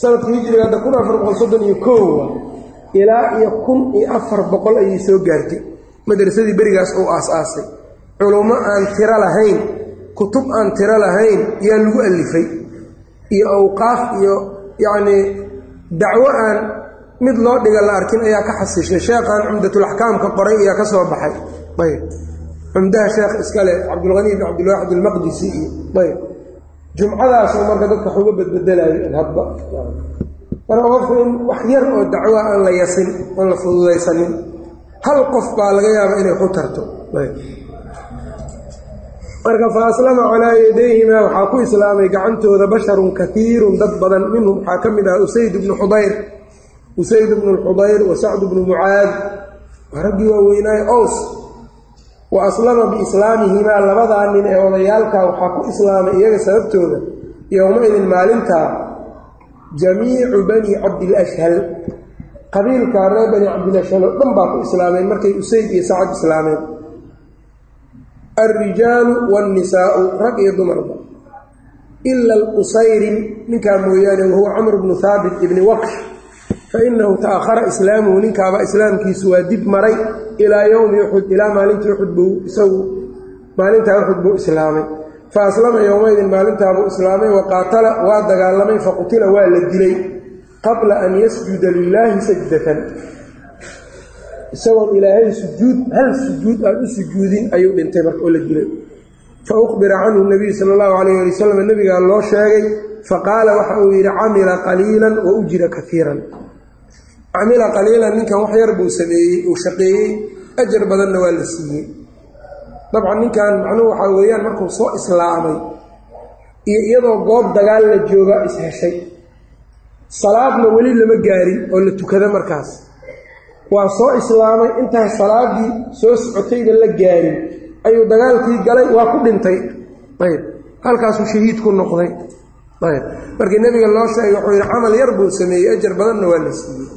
S1: Sanadkii hijriga hadda kun afar boqol soddon iyo koowa ilaa iyo kun iyo afar boqol ayay soo gaartay madrasadii berigaas ou aas-aasay. Culummo aan tiro lahayn kutub aan tiro lahayn yaa lagu alifay. Iyo awqaaf iyo yacnii dacwo aan mid loo dhiga la arkin ayaa ka xasishay sheekhan cumdatulaxkaamka qoray ayaa ka soo baxay. Ayb. Cumdaha sheekh iskale cabdulhani ibn cabdilwaaxid almaqdisi iyo ayb. Jumcadaasoo marka dadka wax uga badbedelayo hadba. Qofku in wax yar oo dacwa aan la yasin oon la fududaysanin. Hal qof baa laga yaaba inay ku tarto. Marka fa aslama calaa yadayhimaa waxaa ku islaamay gacantooda basharun kaiirun dad badan. Minhum waxaa ka mid ah usayd ibnu xudayr usayd bnu lxudayr wa sacd bnu mucaad raggii waaweynaaye ows wa aslama biislaamihimaa labadaa nin ee odayaalkaa waxaa ku islaamay iyaga sababtooda yowma-idin maalintaa jamiicu bani cabdilashhal qabiilkaa reer bani cabdilashhal oo dhan baa ku islaameen markay usayd iyo sacad islaameen. Alrijaalu waannisaau rag iyo dumarba ila alqusayrin ninkaa mooyaane wahuwa camr bnu haabit ibni waqsh fainahu ta'ahara islaamuhu ninkaaba islaamkiisu waa dib maray ilaa yowmi uxud ilaa maalintii uxud buu isagu maalintaa uxud buu islaamay fa aslama yowmaydin maalintaabuu islaamay wa qaatala waa dagaalamay faqutila waa la dilay qabla an yasjuda lilaahi sajdatan isagoon ilaahay sujuud hal sujuud aan u sujuudin ayuu dhintay marka oo la dilay fa uqbira canhu nabiyu sala allahu calayh ali wasalam nebigaa loo sheegay faqaala waxa uu yidhi camila qaliilan wa ujira kaiiran camila qaliilan ninkan wax yar buu sameeyey uu shaqeeyey ajar badanna waa la siiyey. Dabcan ninkan macnuhu waxaa weeyaan markuu soo islaamay iyo iyadoo goob dagaal la jooga isheshay salaadna weli lama gaarin oo la tukada markaas. Waa soo islaamay intaan salaadii soo socotayba la gaarin. Ayuu dagaalkii galay waa ku dhintay. Ayb halkaasuu shahiid ku noqday. Ayb markii nebiga loo sheegay wuxuu yidhi camal yar buu sameeyey ajar badanna waa la siiyey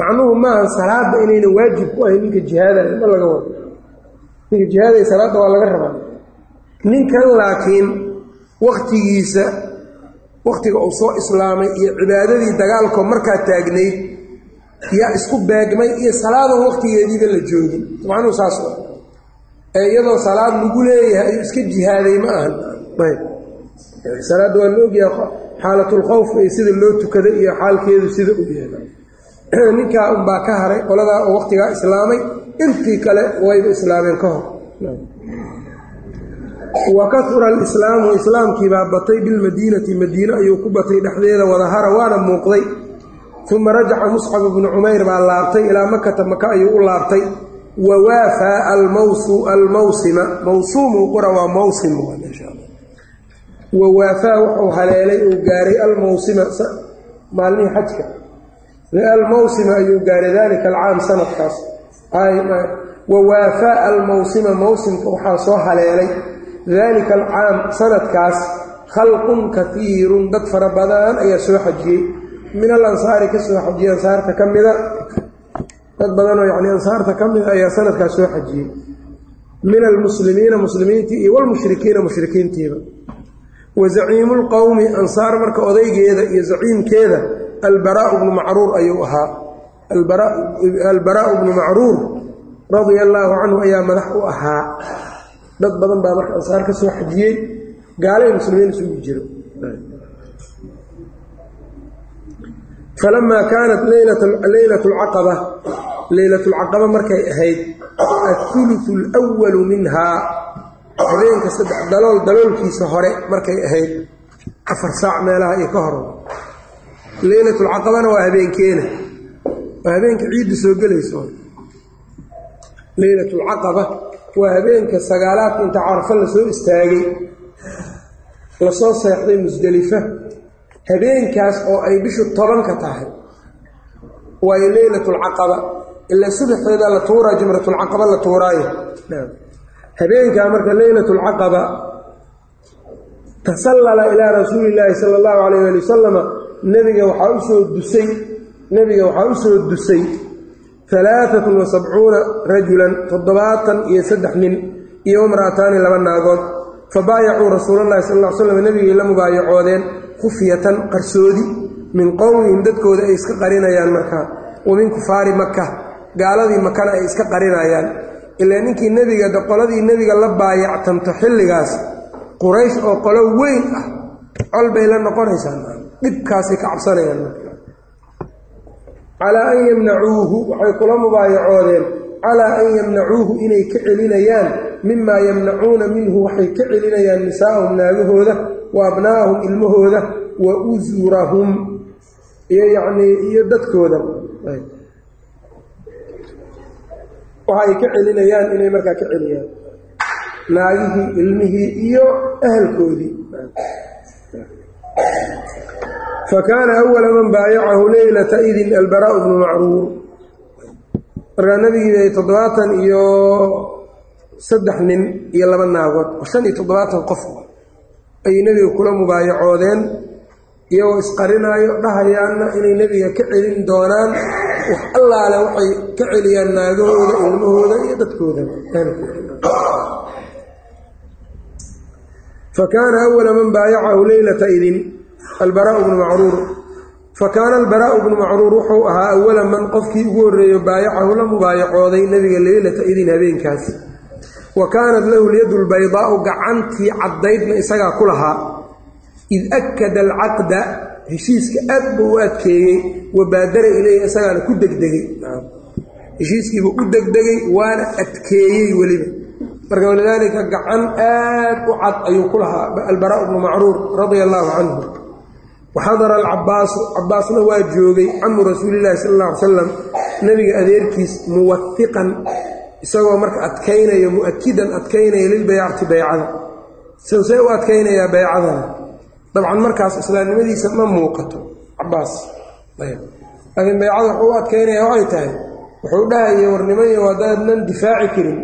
S1: macnuhu maaha salaada inayna waajib ku ahayn ninka jihaadaya ma laga wado. Ninka jihaadaya salaadda waa laga rabaa. Ninkan laakiin waktigiisa waktiga uu soo islaamay iyo cibaadadii dagaalkoo markaa taagnayd yaa isku beegmay iyo salaadan waktigeediiba la joogin. Macnuhu saas ee iyadoo salaad lagu leeyahay ayuu iska jihaaday ma ahan. Ayb. Salaadda waa la ogyaha xaalatulkhawf iyo sida loo tukada iyo xaalkeedu sida u yahay [clears throat] ninkaa unbaa ka haray qoladaa oo waktigaa islaamay intii kale wayba islaameen ka hor. Wa kahura alislaamu islaamkiibaa batay bilmadiinati madiine ayuu ku batay dhexdeeda wadahara waana muuqday. Uma rajaca muscab bnu cumayr baa laabtay ilaa makata maka ayuu u laabtay. Wa waafaa almawsima mawsuumu qura waa mawsim wa waafaa wuxuu haleelay uu gaaray almawsima maalmihii xajka almawsima ayuu gaaray dalika alcaam sanadkaas. Wa waafaa almawsima mawsimka waxaa soo haleelay. Dalika alcaam sanadkaas khalqun kaiirun dad fara badan ayaa soo xajiyey. Min alansaari ka soo xajiyey ansaarta ka mida. Dad badanoo yani ansaarta ka mida ayaa sanadkaas soo xajiyey. Min almuslimiina muslimiintii iyo walmushrikiina mushrikiintiiba. Wa zaciimu lqowmi ansaar marka odaygeeda iyo zaciimkeeda albaraau bnu macruur ayuu ahaa albaraau bnu macruur radia allaahu canhu ayaa madax u ahaa dad badan baa marka ansaar ka soo xajiyey gaalay muslimiin isugu jiro falamaa kaanat leylat lcaqaba leylat lcaqaba markay ahayd athuluthu alwalu minhaa habeenka saddex dalool daloolkiisa hore markay ahayd afar saac meelaha iyo ka hor leylat lcaqabana waa habeenkeena. Waa habeenka ciidda soo gelayso. Leylat lcaqaba waa habeenka sagaalaadka inta carafo la soo istaagay. Lasoo seexday musdelifa habeenkaas oo ay bishu tobanka tahay. Waayo leylat lcaqaba ilaa subaxeeda la tuuraa jimratulcaqaba la tuuraayo. Habeenkaa marka leylat lcaqaba tasallala ilaa rasuuli illaahi sala allahu calayh ali wasalama nebiga waxaa u soo dusay nebiga waxaa u soo dusay alaaatun wa sabcuuna rajulan toddobaatan iyo saddex nin iyo imra'ataani laba naagood. Fa baayacuu rasuulalahi sal l slam nebigay la mubaayacoodeen khufyatan qarsoodi min qowmihim dadkooda ay iska qarinayaan markaa wa min kufaari maka gaaladii makana ay iska qarinayaan. Ilaa ninkii nebiga qoladii nebiga la baayactanto xilligaas quraysh oo qolo weyn ah col bay la noqonaysaa dhibkaasay ka cabsanayaan calaa an yamnacuuhu waxay kula mubaayacoodeen calaa an yamnacuuhu inay ka celinayaan mimaa yamnacuuna minhu waxay ka celinayaan nisaa'ahum naagahooda wa abnaa'ahum ilmahooda wa usurahum iyo yacnii iyo dadkooda. Waxay ka celinayaan inay markaa ka celiyaan. Naagihii ilmihii iyo ahalkoodii fakaana awala man baayacahu leylata idin albaraau bnu macruur markaa nabigii toddobaatan iyo saddex nin iyo laba naagood oo shan iyo toddobaatan qof ayay nebiga kula mubaayacoodeen iyagoo isqarinaayo dhahayaanna inay nebiga ka celin doonaan wax allaale waxay ka celiyaan naagahooda ilmahooda iyo dadkooda fakaana awala man baayacahu leylata idin albaraau bnu macruur fakaana albaraau bnu macruur wuxuu ahaa awala man qofkii ugu horreeyo baayacahu la mubaayacooday nebiga leylata idin habeenkaas wa kaanat lahu lyadu lbaydaau gacantii caddaydna isagaa ku lahaa id akkada alcaqda heshiiska aad buu u adkeeyey wa baadara ileyhi isagaana ku degdegay heshiiskiibuu u degdegay waana adkeeyey weliba marka walidaalika gacan aad u cad ayuu ku lahaa albaraau bnu macruur radia allaahu canhu waxadara alcabaasu cabaasna waa joogay camu rasuulillahi sala alla ly salam nebiga adeerkiis muwahiqan isagoo marka adkaynaya mu'akidan adkaynaya lilbayacati baycada sawsee u adkaynayaa baycadana dabcan markaas islaamnimadiisa ma muuqato cabaas laakiin baycada wuxuu u adkaynaya waxay tahay wuxuu dhahaya warnimayo haddaadnan difaaci karin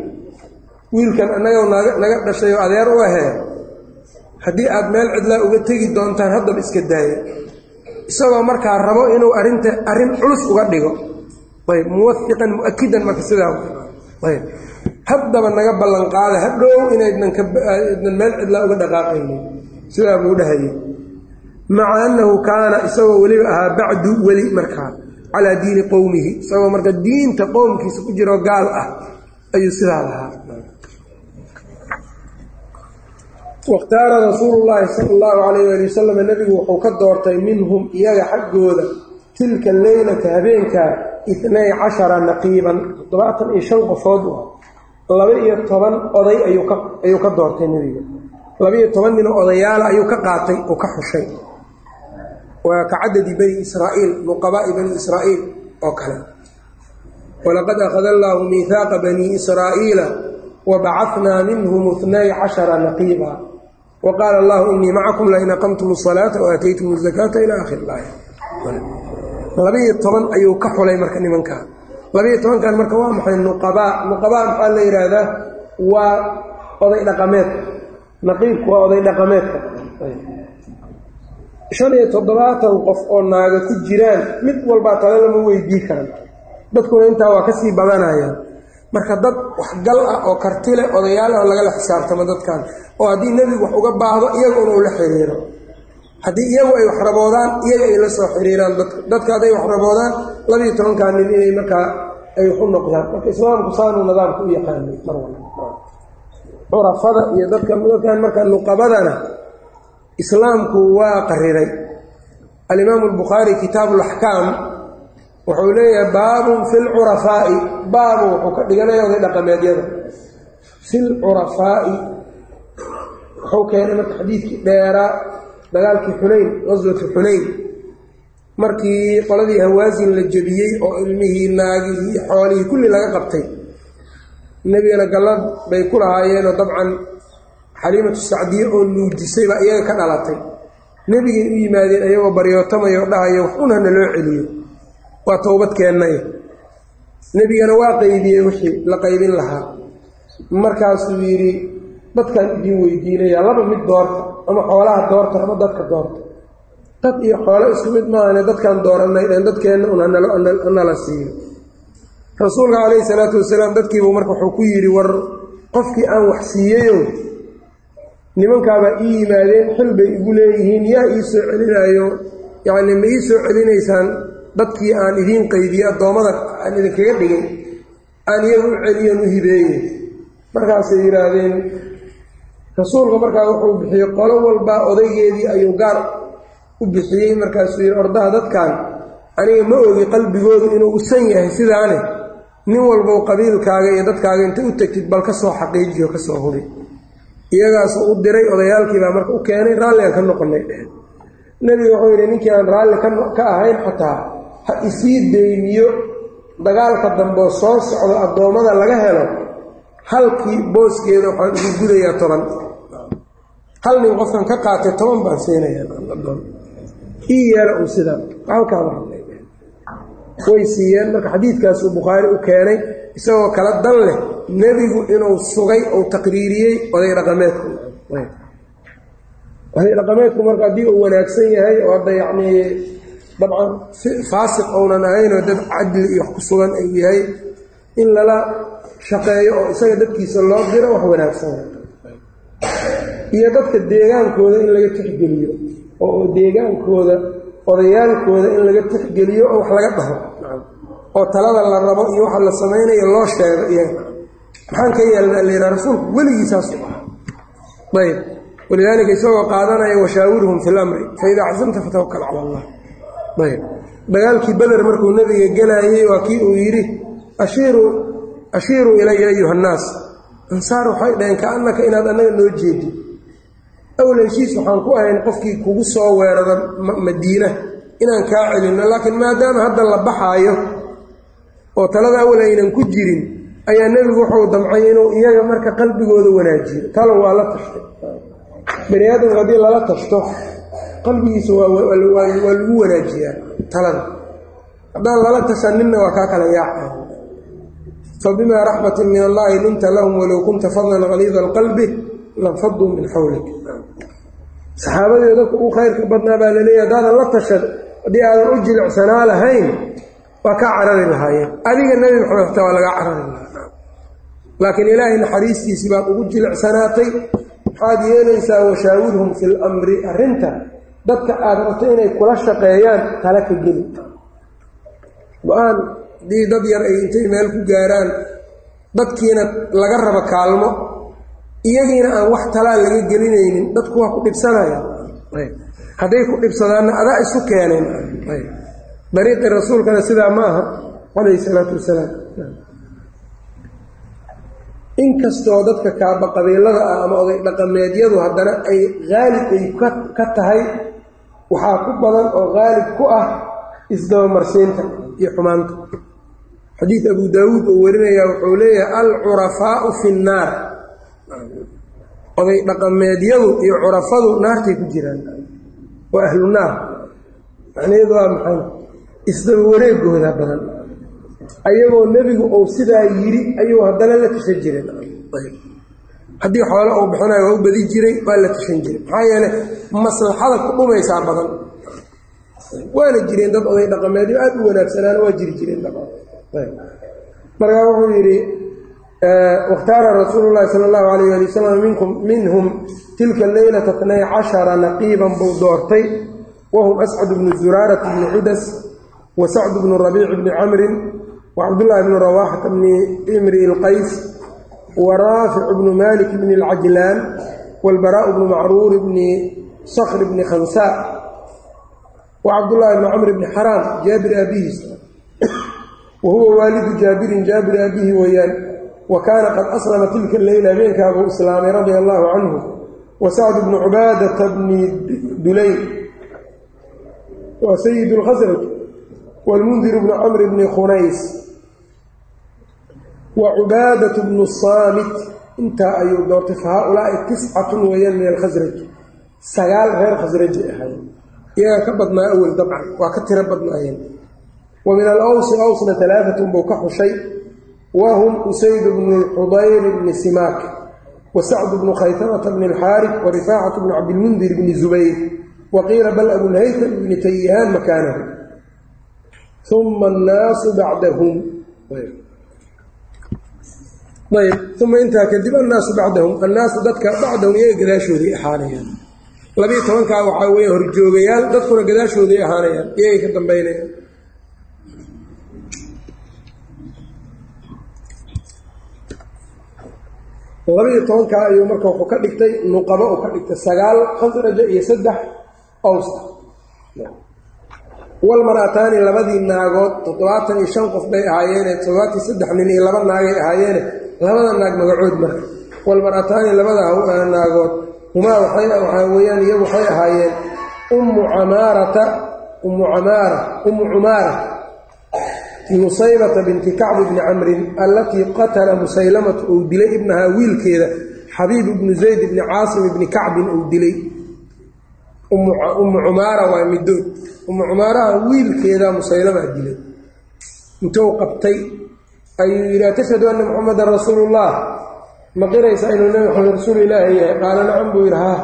S1: wiilkan annagoo naga dhashay oo adeer u ahee haddii aad meel cidlaa uga tegi doontaan haddaba iska daaya isagoo markaa rabo inuu arinta arrin culus uga dhigo. Ayb muwafiqan mu'akidan marka sidaa ayb haddaba naga ballanqaada hadhow inaydnan meel cidlaa uga dhaqaaqaynin. Sidaa buu dhahayay. Maca annahu kaana isagoo weliba ahaa bacdu weli markaa calaa diini qowmihi. Isagoo marka diinta qowmkiisa ku jiro gaal ah ayuu sidaa lahaa wakhtaara rasuulu llaahi sala allahu calayh waali wasalam nebigu wuxuu ka doortay minhum iyaga xaggooda tilka leylata habeenkaa itnay cashara naqiiban toddobaatan iyo shan qofood u laba iyo toban oday ayuu ka doortay nebiga laba iyo toban ninoo odayaala ayuu ka qaatay oo ka xushay waa ka cadadi bani israa'iil nuqabaa'i bani israa'iil oo kale walaqad akhada allaahu miihaaqa banii israa'iila wabacatnaa minhum itnay cashara naqiiba wa qaala allahu inii macakum lain aqamtum asalaata waaataytum azakaata ila akhiri laaya labiiyo toban ayuu ka xulay marka nimankaa labiiyo tobankan marka waa maxay nuqabaa nuqabaa maxaa la yidhaahdaa waa oday dhaqameedka naqiibku waa oday dhaqameedka shan iyo toddobaatan qof oo naaga ku jiraan mid walbaa tale lama weydii karan dadkuna intaa waa ka sii badanayaan marka dad waxgal ah oo karti leh odayaal ah lagala xisaabtamo dadkan oo haddii nebigu wax uga baahdo iyaga la xiriiro. Haddii iyagu ay wax raboodaan iyaga ay la soo xiriiraan. Dadka hadday wax raboodaan labiiyo tobankaa nin inay markaa ay wax u noqdaan. Marka islaamku saanuu nidaamka u yaqaanay mar curafada iyo dadka dadkan marka nuqabadana islaamku waa qariray. Alimaamu albukhaari kitaabu laxkaam wuxuu leeyahay baabun fi lcurafaa'i baabu wuxuu ka dhiganaya oday dhaqameedyada. Fi lcurafaa'i wuxuu keenay marka xadiidkii dheeraa dagaalkii xunayn qaswatu xunayn. Markii qoladii hawaasin la jebiyey oo ilmihii naagihii xoolihii kulli laga qabtay nebigana gallad bay ku lahaayeenoo dabcan xaliimatu sacdiye oo nuujisay baa iyaga ka dhalatay. Nebigay u yimaadeen ayagoo baryootamaya oo dhahayo wax un hana loo celiyo waa towbad keennay nebigana waa qaybiyey wixii la qaybin lahaa. Markaasuu yidhi dadkaan idin weydiinayaa laba mid doorta ama xoolaha doorta ama dadka doorta. Dad iyo xoolo isku mid maahane dadkaan dooranay dheen dadkeenna un hanala siiyo rasuulka calayhi salaatu wasalaam dadkiibuu marka wuxuu ku yidhi war qofkii aan wax siiyeyo nimankaabaa ii yimaadeen xil bay igu leeyihiin yaa ii soo celinayo yacni ma ii soo celinaysaan dadkii aan idiin qaybiye addoommada aan idinkaga dhigay aan iyaga u celiyan u hibeeye markaasay yidhaahdeen rasuulka markaa wuxuu bixiyey qolo walbaa odaygeedii ayuu gaar u bixiyey. Markaasuu yidhi ordaha dadkan aniga ma ogi qalbigoodu inuu usan yahay sidaane. Nin walbow qabiilkaaga iyo dadkaaga inta u tegtid bal ka soo xaqiijiyo ka soo hubi. Iyagaasoo u diray odayaalkiibaa marka u keenay raalli aan ka noqonay dheh nebiga wuxuu yidhi ninkii aan raalli ka ahayn xataa ha isii deymiyo dagaalka damboo soo socdo addoommada laga helo halkii booskeeda waxaan ugu gudayaa toban. Hal nin qofkan ka qaatay toban baan siinayaa ii yeela uu sidaa halkaaba way siiyeen. Marka xadiidkaasuu bukhaari u keenay isagoo kala dan leh nebigu inuu sugay ou taqriiriyey oday dhaqameedku. Oday dhaqameedku marka haddii uu wanaagsan yahay oo hadda yacnii dabcan si faasiq ounan ahaynoo dad cadli iyo wax ku sugan ay yahay in lala shaqeeyo oo isaga dadkiisa loo diro wax wanaagsan. Iyo dadka deegaankooda in laga tixgeliyo oo deegaankooda odayaalkooda in laga tixgeliyo oo wax laga dhaho. Oo talada la rabo iyo waxa la samaynayo loo sheego iyaga maxaan ka yeelnaa layidhaha rasuulku weligiisaasu ah ayb. Walidaalika isagoo qaadanaya washaawirhum fi lamri fa idaa xasamta fatawakal cala allah dagaalkii beder markuu nebiga gelaayey waa kii uu yidhi ashiiruu ilaya ayuha nnaas ansaar waxay dhaheen kaannaka inaad annaga noo jeedid awal heshiis waxaan ku ahayn qofkii kugu soo weerada madiina inaan kaa celinno laakiin maadaama hadda la baxaayo oo talada awal aynan ku jirin ayaa nebigu wuxuu damcay inuu iyaga marka qalbigooda wanaajiyo. Talo waa la tashtay bani aadamka haddii lala tashto qalbigiisa waa lagu wanaajiyaa talada. Haddaan lala tashaninna waa kaa kala yaaca fabimaa raxmatin min allaahi linta lahum walow kunta fadlan qaliida alqalbi lanfaduu min xawlik. Saxaabadii dadka uu khayrka badnaa baa laleeyahy haddaadan la tashan haddii aadan u jilicsanaa lahayn waa kaa carari lahaayeen. Adiga nebi maxamed xataa waa lagaa carari lahaa. Laakiin ilaahay naxariistiisii baad ugu jilicsanaatay maxaad yeelaysaa washaawirhum fi lamri arrinta dadka aad rabto inay kula shaqeeyaan tala ka geli go'aan haddii dad yar ay intay meel ku gaaraan dadkiina laga rabo kaalmo iyagiina aan wax talaa laga gelinaynin dadku waa ku dhibsanaya. Hadday ku dhibsadaanna adaa isu keeneen. Dariiqii rasuulkana sidaa ma aha calayhi salaatu wasalaam. Inkastoo dadka kaaba qabiilada ah ama oday dhaqameedyadu haddana ay haalib ay ka tahay waxaa ku badan oo qaalib ku ah isdabamarsiinta iyo xumaanta. Xadiid abu daawuud oo warinaya wuxuu leeyahay alcurafaau fi nnaar oday dhaqameedyadu iyo curafadu naartay ku jiraan. Waa ahlu naar. Macnaheedu waa maxay? Isdaba wareegooda badan. Ayagoo nebigu uu sidaa yidhi ayuu haddana la tashan jiray haddii xoole uu bixinayo waa u badi jiray waa la tashan jiray. Maxaa yeele maslaxada ku dhumaysaa badan. Waana jireen dad oday dhaqameedyo aada u wanaagsanaana waa jiri jireen markaa wuxuu yidhi wakhtaara rasuulu llahi sala allahu alayh ali wasalam minkum minhum tilka leylata tnay cashara naqiiban buu doortay. Wahum ascad bnu zuraarata bni cudas wa sacd bnu rabiic bni camrin wa cabdullaahi bni rawaaxata bni imri ilqays wa raafic bnu malik bni alcajlaan waalbaraau bnu macruur bni sakr bni khansaa wa cabdullaahi bni camr bni xaraam jaabir aabihiis wa huwa waalidu jaabirin jaabir aabihi weeyaan wa kaana qad aslama tilka leyla habeenkaabuu islaamay radia allaahu canhu wa sacd bnu cubaadata bni dulayn waa sayid lkhasraj waalmundir bnu camr bni khunays wa cubaadatu bnu saamit. Intaa ayuu doortay fa haa-ulaai tiscatun weeyaan min alkhasraj sagaal reer khasraji ahay iyagaa ka badnaa awel dabcan waa ka tiro badnaayeen. Wa min alawsi awsna alaaatun buu ka xushay. Wahum usayd bnu lxudayr bni simaak. Wa sacd bnu khaytamata bni alxaarif wa rifaacatu bnu cabdilmundir bni zubayr. Wa qiila bal abulhaytam bni tayihaan makaanahu. Uma annaasu bacdahum ayb uma intaa kadib annaasu bacdahum annaasu dadka bacdahum iyaga gadaashooday ahaanayaan. Labiiyo tobankaa waxaa weeye horjoogayaal dadkuna gadaashooday ahaanayaan iyagay ka dambaynayaan. Labiiyo tobankaa ayuu marka wuxuu ka dhigtay nuqabo uu ka dhigtay sagaal khasraja iyo saddex awsa walmarataani labadii naagood toddobaatan iyo shan qof bay ahaayeene toddobaatan iyo saddex nin iyo laba naagay ahaayeene labada naag magacood marka. Walmarataani labada naagood humaa waxaa weeyaan iyagu waxay ahaayeen ummu camaarata ummu camaara ummu cumaara nusaybata binti kacbi bni camrin allatii qatala musaylamatu uu dilay ibnahaa wiilkeeda xabiib ibnu zayd ibni caasim ibni kacbin uu dilay. Ummu cumaara waa midood ummu cumaaraha wiilkeeda musaylama dilay. Intuu qabtay ayuu yidhi atashhadu anna muxamadan rasuulullah. Ma qiraysa inuu nebi maxamed rasuul ilaahi yahay? Qaala nacam buu yidhi haa.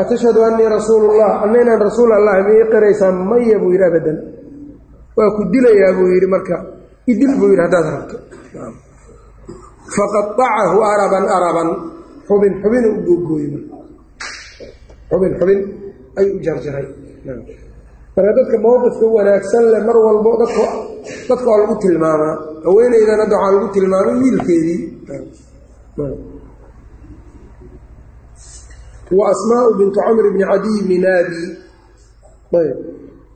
S1: Atashhadu annii rasuulullah. Anna inaan rasuul allah ma ii qiraysaa maya buu yidhi abadan. Waa ku dilayaa buu yidhi marka idil buu yidhi haddaad rabto. Faqaacahu araban araban. Xubin xubin u googooyey. Xubin xubin ayuu u jarjaray marka dadka mowqifka wanaagsan leh mar walbo dadka waa lagu tilmaamaa haweeneydan hadda waxaa lagu tilmaamay wiilkeedii. Wa asmaau bintu camr bni cadiy bni naabi ayb.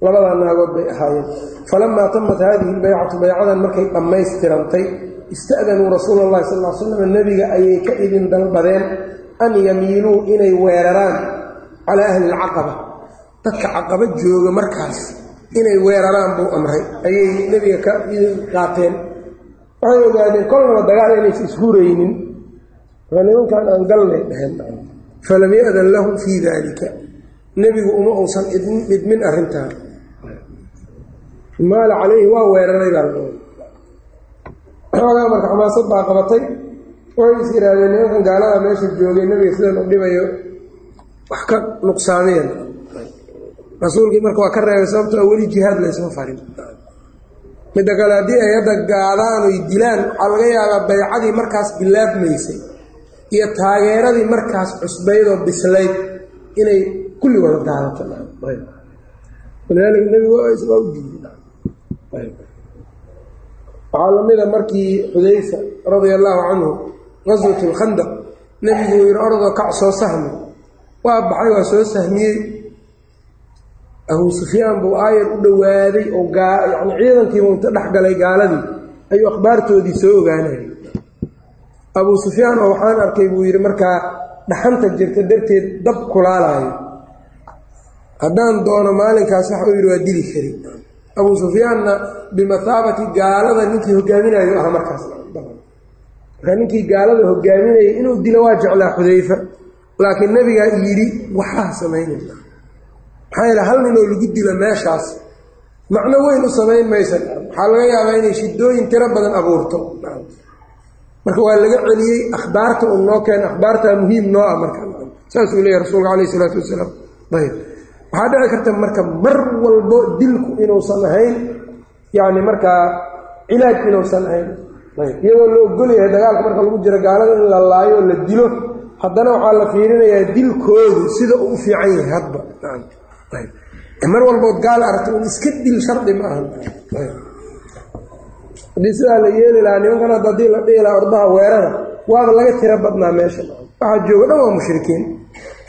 S1: Labadaa naagood bay ahaayeen. Falamaa tamat haadihi lbaycatu baycadan markay dhammaystirantay ista'danuu rasuula allahi sal l slam nebiga ayay ka idin dalbadeen an yamiiluu inay weeraraan calaa ahli lcaqaba dadka caqaba jooga markaas inay weeraraan buu amray. Ayay nebiga ka qaateen. Waxay ogaadeen kolnaba dagaal inaysa ishuraynin marka nimankan aan galnay dheheen falam ya'dan lahum fii daalika. Nebigu uma uusan idmin arrintaa maala calayhi waa weeraray baa xoogaa marka xamaasad baa qabatay. Waxay is yidhaahdeen nimankan gaalada meesha joogay nebiga sidan u dhibayo wax ka nuqsaameen rasuulkii marka waa ka reebay sababtoo weli jihaad laysma farin. Midda kale haddii ay hadda gaadaan oy dilaan waxaa laga yaabaa baycadii markaas bilaabmaysay iyo taageeradii markaas cusbaydoo bislayd inay kulli wada daadato waxaa lamida markii xudayfa radia allaahu canhu qaswat lkhandaq nebigu uu yidhi orodoo kac soo sahmi. Waa baxay waa soo sahmiyey abuu sufyaan buu aayar u dhowaaday oo yani ciidankiiba inta dhex galay gaaladii ayuu akhbaartoodii soo ogaanayay. Abuu sufyaan oo waxaan arkay buu yidhi markaa dhaxanta jirta darteed dab kulaalayo. Haddaan doono maalinkaas waxa uu yidhi waa dili kari. Abuu sufyaanna bimathaabati gaalada ninkii hogaaminayo aha markaas. Marka ninkii gaalada hogaaminayay inuu dilo waa jeclaa xudayfa laakiin nebigaa yidhi waxaa samaynayna maxaa hal ninoo lagu dilo meeshaas macno weyn u samayn maysa waxaa laga yaabaa inay shidooyin tiro badan abuurto? Marka waa laga celiyey akhbaarta uu noo keena akhbaartaa muhiim noo ah marka. Saasuu leeyahy rasuulka calayh isalaatu wasalaam. Ayb waxaa dhici karta marka mar walbo dilku inuusan ahayn yacni markaa cilaaj inuusan ahayn. Iyadoo la ogolyahay dagaalka marka lagu jiro gaalada in la laayo oo la dilo haddana waxaa la fiirinayaa dilkoodu sida uu u fiican yahay hadba mar walbood gaal aragta un iska dil shardi ma aha haddii sidaa la yeeli lahaa nimankan hadda haddii la dhihi lahaa ordaha weerara waaba laga tiro badnaa meesha. Waxaa jooga dhan waa mushrikiin.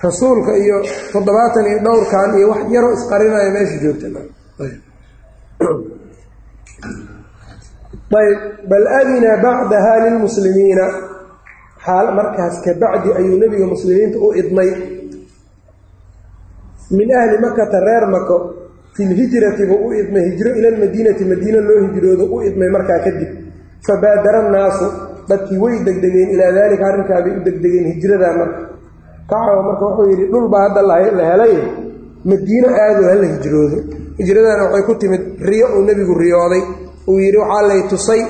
S1: Rasuulka iyo toddobaatan iyo dhowrkan iyo wax yaroo isqarinaya meesha joogta. Ayb. Bal adina bacdaha lilmuslimiina. Xaal markaas kabacdi ayuu nebiga muslimiinta u idmay min ahli makata reer mako fi lhijrati buu u idmay hijro ila lmadiinati madiina loo hijroodo u idmay markaa kadib. Fabaadara annaasu dadkii way degdegeen ilaa daalika arrinkaabay u degdegeen hijradaa marka. Kacawa marka wuxuu yidhi dhulbaa hadda la helay. Madiino aado hala hijroodo. Hijradana waxay ku timid riyo uu nebigu riyooday. Uu yidhi waxaa lay tusay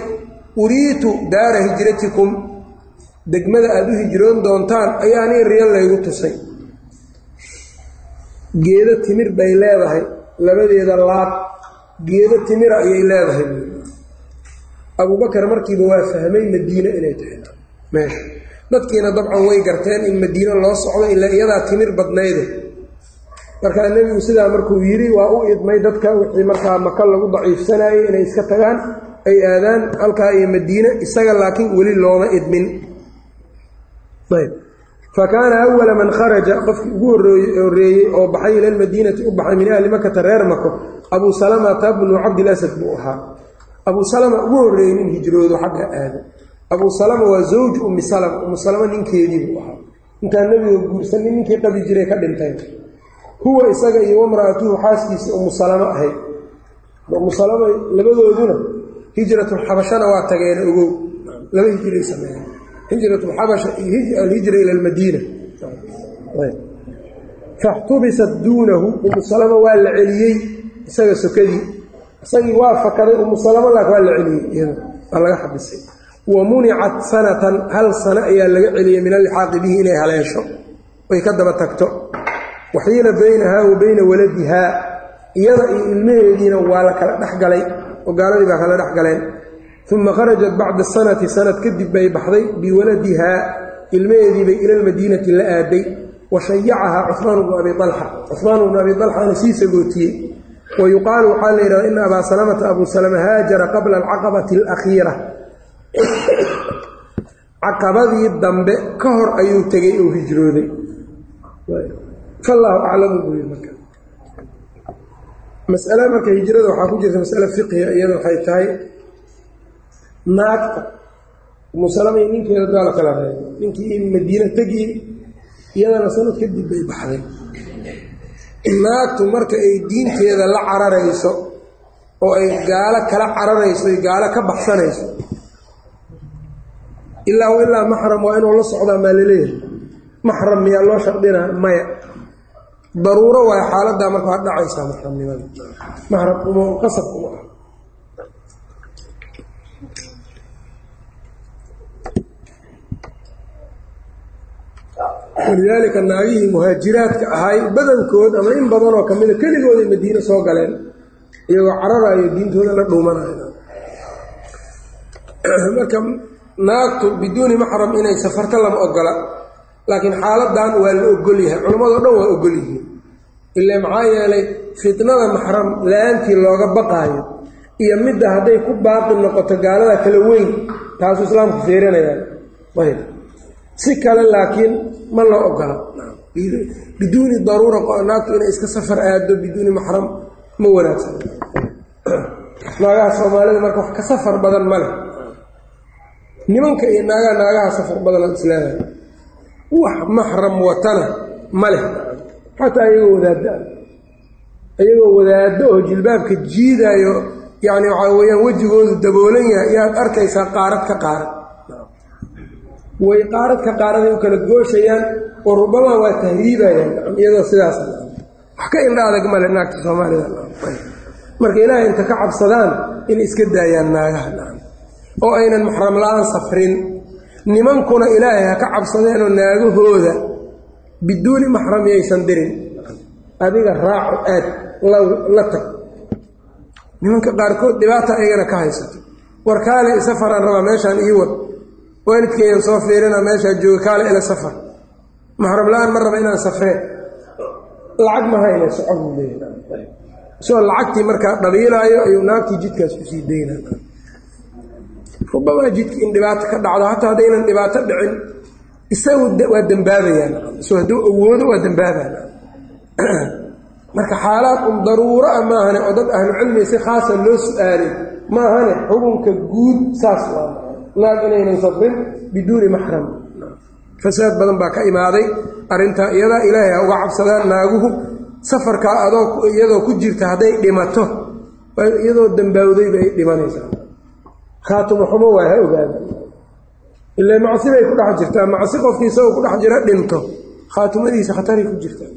S1: uriitu daara hijratikum. Degmada aada u hijroon doontaan ayaa anii riyo laygu tusay geedo timir bay leedahay labadeeda laab geedo timira ayay leedahay. Abuubakar markiiba waa fahmay madiine inay tahay. Meesha dadkiina dabcan way garteen in madiino loo socdo ilaa iyadaa timir badnayde markaa nebigu sidaa markuu yidhi waa u idmay dadka wixii markaa maka lagu daciifsanayay inay iska tagaan ay aadaan halkaa iyo madiine isaga laakiin weli looma idmin ayb fa kaana awala man kharaja qofkii ugu horeeyey oo baxay ila lmadiinati u baxay min ahli makata reer mako abuu salamata bnu cabdilasad buu ahaa abuu salama ugu horreeyey nin hijroodo xagga aado abuu salama waa zawju ummi salama ummu salama ninkeedii buu ahaa intaan nebiga guursanin ninkii qabi jiray ka dhintay huwa isaga iyo wamra'atuhu xaaskiisa ummu salama ahayd ummu salama labadooduna hijratulxabashana waa tageen ogow laba hijray sameeyeen hijratulxabasha iyo alhijra ila almadiina faxtubisat duunahu. Ummu salama waa la celiyey isaga sokadii. Isagii waa fakaday ummu salama laakin waa la celiyey waa laga xabisay. Wa municat sanatan hal sano ayaa laga celiyey min alixaaqi bihi inay haleesho. Ay ka daba tagto. Waxiila baynahaa wa bayna waladihaa. Iyada iyo ilmaheediina waa la kala dhexgalay oo gaaladii baa kala dhex galeen uma kharajat bacda sanati sanad kadib bay baxday biwaladihaa ilmaheediibay ila lmadiinati la aaday wa shayacahaa cumaan bnu abi alxa cumaan bnu abi alxana sii sagootiyey. Wa yuqaalu waxaa la yidhahda ina abaa salamata abuu salama haajara qabla alcaqabati alakhiira caqabadii dambe ka hor ayuu tegey oo hijrooday. Fallaahu aclamu buu yii marka. Masale marka hijrada waxaa ku jirta masale fiqiga iyada waxay tahay naagta. Umusalama iyo ninkeeda daa la kala reebay. Ninkii madiina tegii iyadana sanad kadib bay baxday. Naagtu marka ay diinteeda la cararayso oo ay gaalo kala cararayso ay gaalo ka baxsanayso ilaa wa ilaa maxram waa inuu la socdaa maa la leeyahay maxram miyaa loo shardinaa maya. Daruuro waay xaaladdaa marka waa dhacaysaa maxramnimada. Maxram uma qasab uma ah walidaalika naagihii muhaajiraadka ahay badankood ama in badanoo kamida keligooday madiine soo galeen iyagoo cararayo diintooda la dhuumanayo. Marka naagtu biduuni maxram inay safarto lama ogola laakiin xaaladan waa la ogol yahay culammadoo dhan waa ogol yihiin. Ile maxaa yeelay fitnada maxram la'aantii looga baqaayo iyo midda hadday ku baaqi noqoto gaalada kala weyn taasuu islaamku fiirinayaan. Ayb si kale laakiin ma loo ogola. Biduuni daruura naagtu inay iska safar aado biduuni maxram ma wanaagsan. Naagaha soomaalida marka wax ka safar badan ma leh. Nimanka iyo naagaha naagaha safar badan islaamaya wax maxram watana ma leh. Xataa iyagoo wadaada iyagoo wadaado oo jilbaabka jiidaayo yacni waxaa weeyaan wejigoodu daboolan yahay yaad arkaysaa qaarad ka qaarad way qaarad ka qaaraday u kala gooshayaan oo rubamaa waa tahriibayaan iyadoo sidaas wax ka indha adag male naagta soomaalida marka ilaahay inta ka cabsadaan in iska daayaan naagaha. Oo aynan maxram la'aan safrin. Nimankuna ilaahay ha ka cabsadeenoo naagahooda biduuni maxram yaysan dirin. Adiga raaco aad la tag. Nimanka qaarkood dhibaata ayagana ka haysato. War kaale safaraan rabaa meeshaan ii wad waalidkeeyan soo fiirina meeshaa jooga kaale ila safar. Maxram la'aan ma raba inaan safreen lacag ma hayna soco buu leeyahay. Isagoo lacagtii markaa dhabiilaayo ayuu naagtii jidkaas ku sii dayna rubamaa jidka in dhibaato ka dhacdo hataa haddaynan dhibaato dhicin isagu waa dembaabayaan isagoo hadduu awoodo waa dembaabayaan [clears throat] marka xaalaad un daruuro ah maahane oo dad ahlucilmiga si khaasa loo su'aalay maahane xukunka guud saas waa naag inaynan safrin biduuni maxram. Fasaad badan baa ka imaaday arrintaa iyadaa ilaahay ha uga cabsadaan naaguhu. Safarkaa adoo iyadoo ku jirta hadday dhimato iyadoo dambaawdayba ay dhimanaysaa. Khaatuma xumo waa ha ogaada ila macsi bay ku dhex jirtaa. Macsi qofkii isagoo ku dhex jira dhinto. Khaatumadiisa khataray ku jirtaa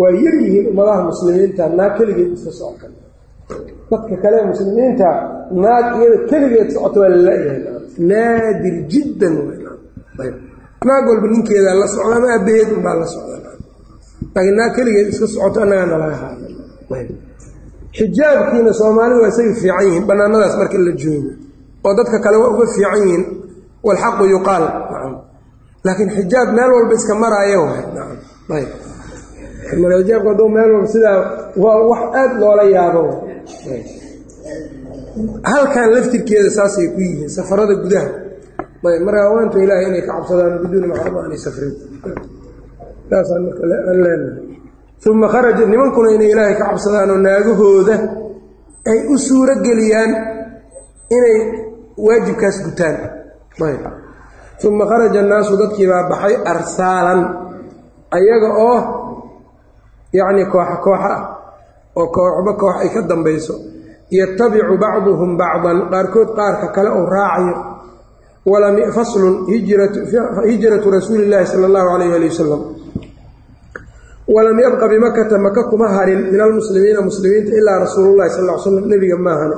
S1: waa yar yihiin ummadaha muslimiinta naag keligeed iska socota dadka kale muslimiinta naag iyada keligeed socota waa lala-yahay naadir jiddan naag walba ninkeedaa la socda ama abaheed unbaa la socda laakiin naag keligeed iska socoto annagaana laga haada xijaabkiina soomaalidu waa isagay fiican yihiin bannaanadaas marka la joogo. Oo dadka kale waa uga fiican yihiin. Walxaqu yuqaal. Laakiin xijaab meel walba iska maraayo xijaabku hadduu meel walba sidaa waa wax aada loola yaabo halkan laftirkeeda saasay ku yihiin safarada gudaha. Marka hawaanta ilaahay inay ka cabsadaan biduuni maxrama aanay safrin saasaan marka aan leenahay. Uma kharaja nimankuna inay ilaahay ka cabsadaan oo naagahooda ay u suuro geliyaan inay waajibkaas gutaan. Uma kharaja annaasu dadkii baa baxay arsaalan ayaga oo yacni kooxa kooxa ah oo kooxba koox ay ka dambayso yatabicu bacduhum bacdan qaarkood qaarka kale ou raacayo. Faslun hijratu rasuuli illaahi sala allahu calayh ali wasalam walam yabqa bimakata maka kuma harin min almuslimiina muslimiinta ilaa rasuulullahi sal l slam nebiga maahane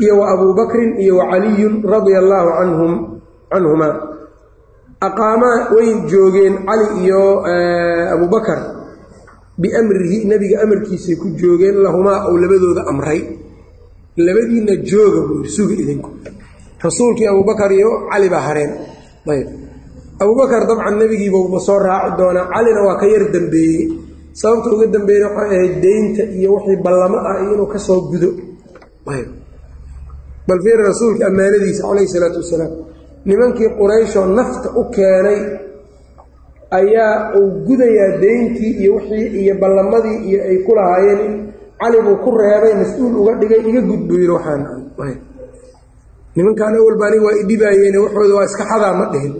S1: iyo wa abuu bakrin iyo wa caliyun radia allaahu canhum canhumaa aqaamaa way joogeen cali iyo abuu bakar biamrihi nebiga amarkiisay ku joogeen lahumaa ou labadooda amray. Labadiinna jooga buu yidhi suga idinku. Rasuulkii abubakar iyo cali baa hareen. Ayb. Abubakar dabcan nebigiibauba soo raaci doonaa. Calina waa ka yar dambeeyey. Sababta uga dambeeyna waxay ahayd deynta iyo wixii ballamo ah iyo inuu ka soo gudo. Ayb. Bal fiir rasuulka ammaanadiisa calayhi salaatu wasalaam nimankii qurayshoo nafta u keenay ayaa uu gudayaa deyntii iyo wixii iyo ballamadii iyo ay ku lahaayeen. Cali buu ku reebay mas'uul uga dhigay iga gud buu yidhi waxaan nimankaan awalba aniga waa idhibaayeen waxooda waa iska xadaa ma dhihin.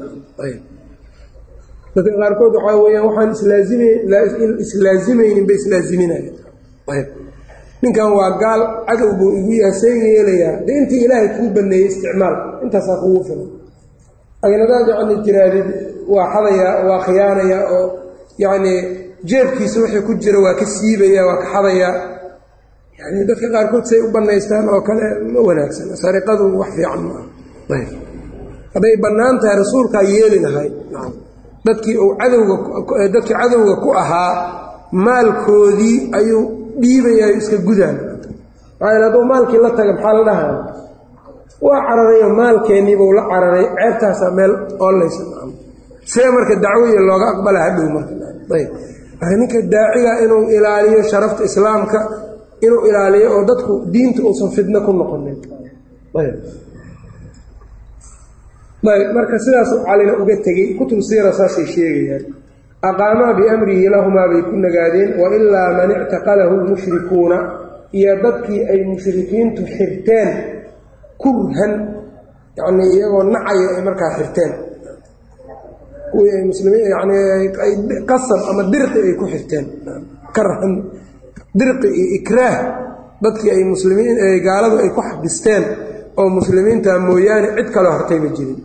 S1: Dadka qaarkood waxaa weyaan waxaan islaazimaynin bay islaaziminaya ninkan waa gaal cadow buu igu yaha see yeelayaa. De intii ilaahay kuu baneeyey isticmaal. Intaasaa kugu filan. Laakiin haddaad yacni tiraadid waa xadayaa waa khiyaanayaa oo yacni jeebkiisa wixii ku jira waa ka siibaya waa ka xadayaa yani dadka qaarkood say u banaystaan oo kale ma wanaagsan. Sariqadu wax fiican ma ah hadday bannaan tahay rasuulkaa yeeli lahay dadkii uu cadowga dadkii cadowga ku ahaa maalkoodii ayuu dhiibayaa iska gudaan maxaa hadduu maalkii la taga maxaa la dhahaa? Waa cararayo maalkeenniibuu la cararay ceebtaasaa meel oolaysa see marka dacwoya looga aqbala hadhow marka ninka daaciga inuu ilaaliyo sharafta islaamka inuu ilaaliyo oo dadku diinta uusan fidno ku noqonin. Marka sidaasuu calina uga tegey kutub siira saasay sheegayaan. Aqaamaa biamrihi lahumaa bay ku nagaadeen wailaa man ictaqalahu lmushrikuuna iyo dadkii ay mushrikiintu xirteen kurhan yacnii iyagoo nacaya ay markaa xirteen qasab ama dirqi ay ku xirteen. Dirqi iyo ikraah dadkii ay muslimiin gaaladu ay ku xabisteen oo muslimiinta mooyaane cid kaloo hartay ma jirin.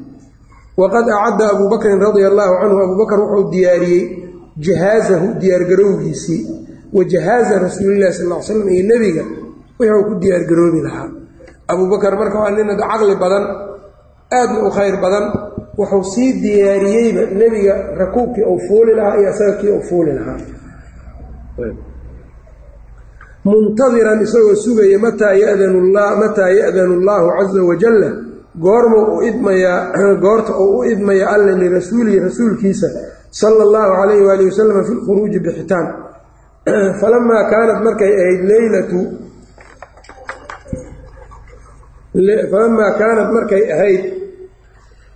S1: Waqad acadda abuu bakrin radia allaahu canhu abuu bakr wuxuu diyaariyey jahaazahu diyaargarowgiisii. Wa jahaaza rasuulillahi sal l slam iyo nebiga wuxuu ku diyaargaroobi lahaa. Abuu bakar marka waa nin caqli badan aadna u khayr badan wuxuu sii diyaariyeyba nebiga rakuubkii uu fuuli lahaa iyo asaga kii uu fuuli lahaa. Muntadiran isagoo sugaya mataa yadanu mataa ya'danu allaahu caza wajalla goorma u idmayaa [clears throat] goorta uu u idmaya alla lirasuulihi rasuulkiisa sala allahu calayhi waalihi wasalam fi lkhuruuji bixitaan. [clears throat] Falamaa kaanat markay ahayd leylatu falamaa kaanat markay ahayd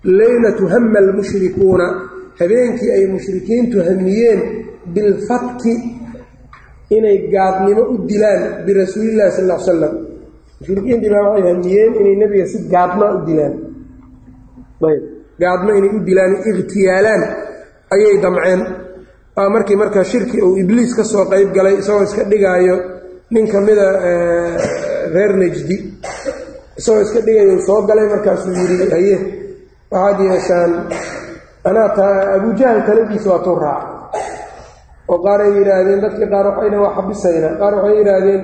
S1: leylatu hama almushrikuuna habeenkii ay mushrikiintu hamiyeen bilfatki inay gaadnimo u dilaan birasuulillahi sal l salam mushrikiintii baa waxay hamiyeen inay nebiga si gaadmaa u dilaan. Ayb gaadmo inay u dilaan ikhtiyaalaan ayay damceen. Waa markii marka shirki uu ibliis ka soo qeyb galay isagoo iska dhigaayo nin ka mida reer najdi isagoo iska dhigayo soo galay markaasuu yidhi haye waxaad yeeshaan anaa ta abujahal taladiisa waa tuu raaca oo qaar ay yidhaahdeen dadkii qaar waxayna waa xabisaynaa qaar waxay yidhaahdeen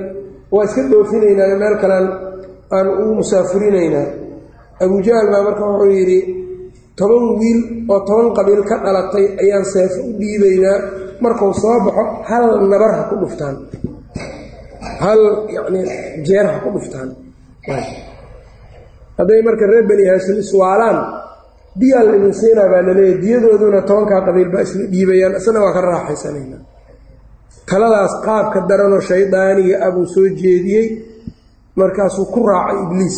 S1: waa iska dhoofinaynaa meel kalean aan ugu musaafurinaynaa. Abujahal baa marka wuxuu yidhi toban wiil oo toban qabiil ka dhalatay ayaan seefo u dhiibaynaa markuu soo baxo hal nabar ha ku dhuftaan. Hal yacni jeer ha ku dhuftaan. Hadday marka reer bani haashim iswaalaan diyaa la siinaa baa laleeyahy diyadooduna tobankaa qabiil baa isla dhiibayaan isna waa ka raaxaysanaynaa taladaas qaabka daranoo shaydaaniga ah buu soo jeediyey markaasuu ku raacay ibliis.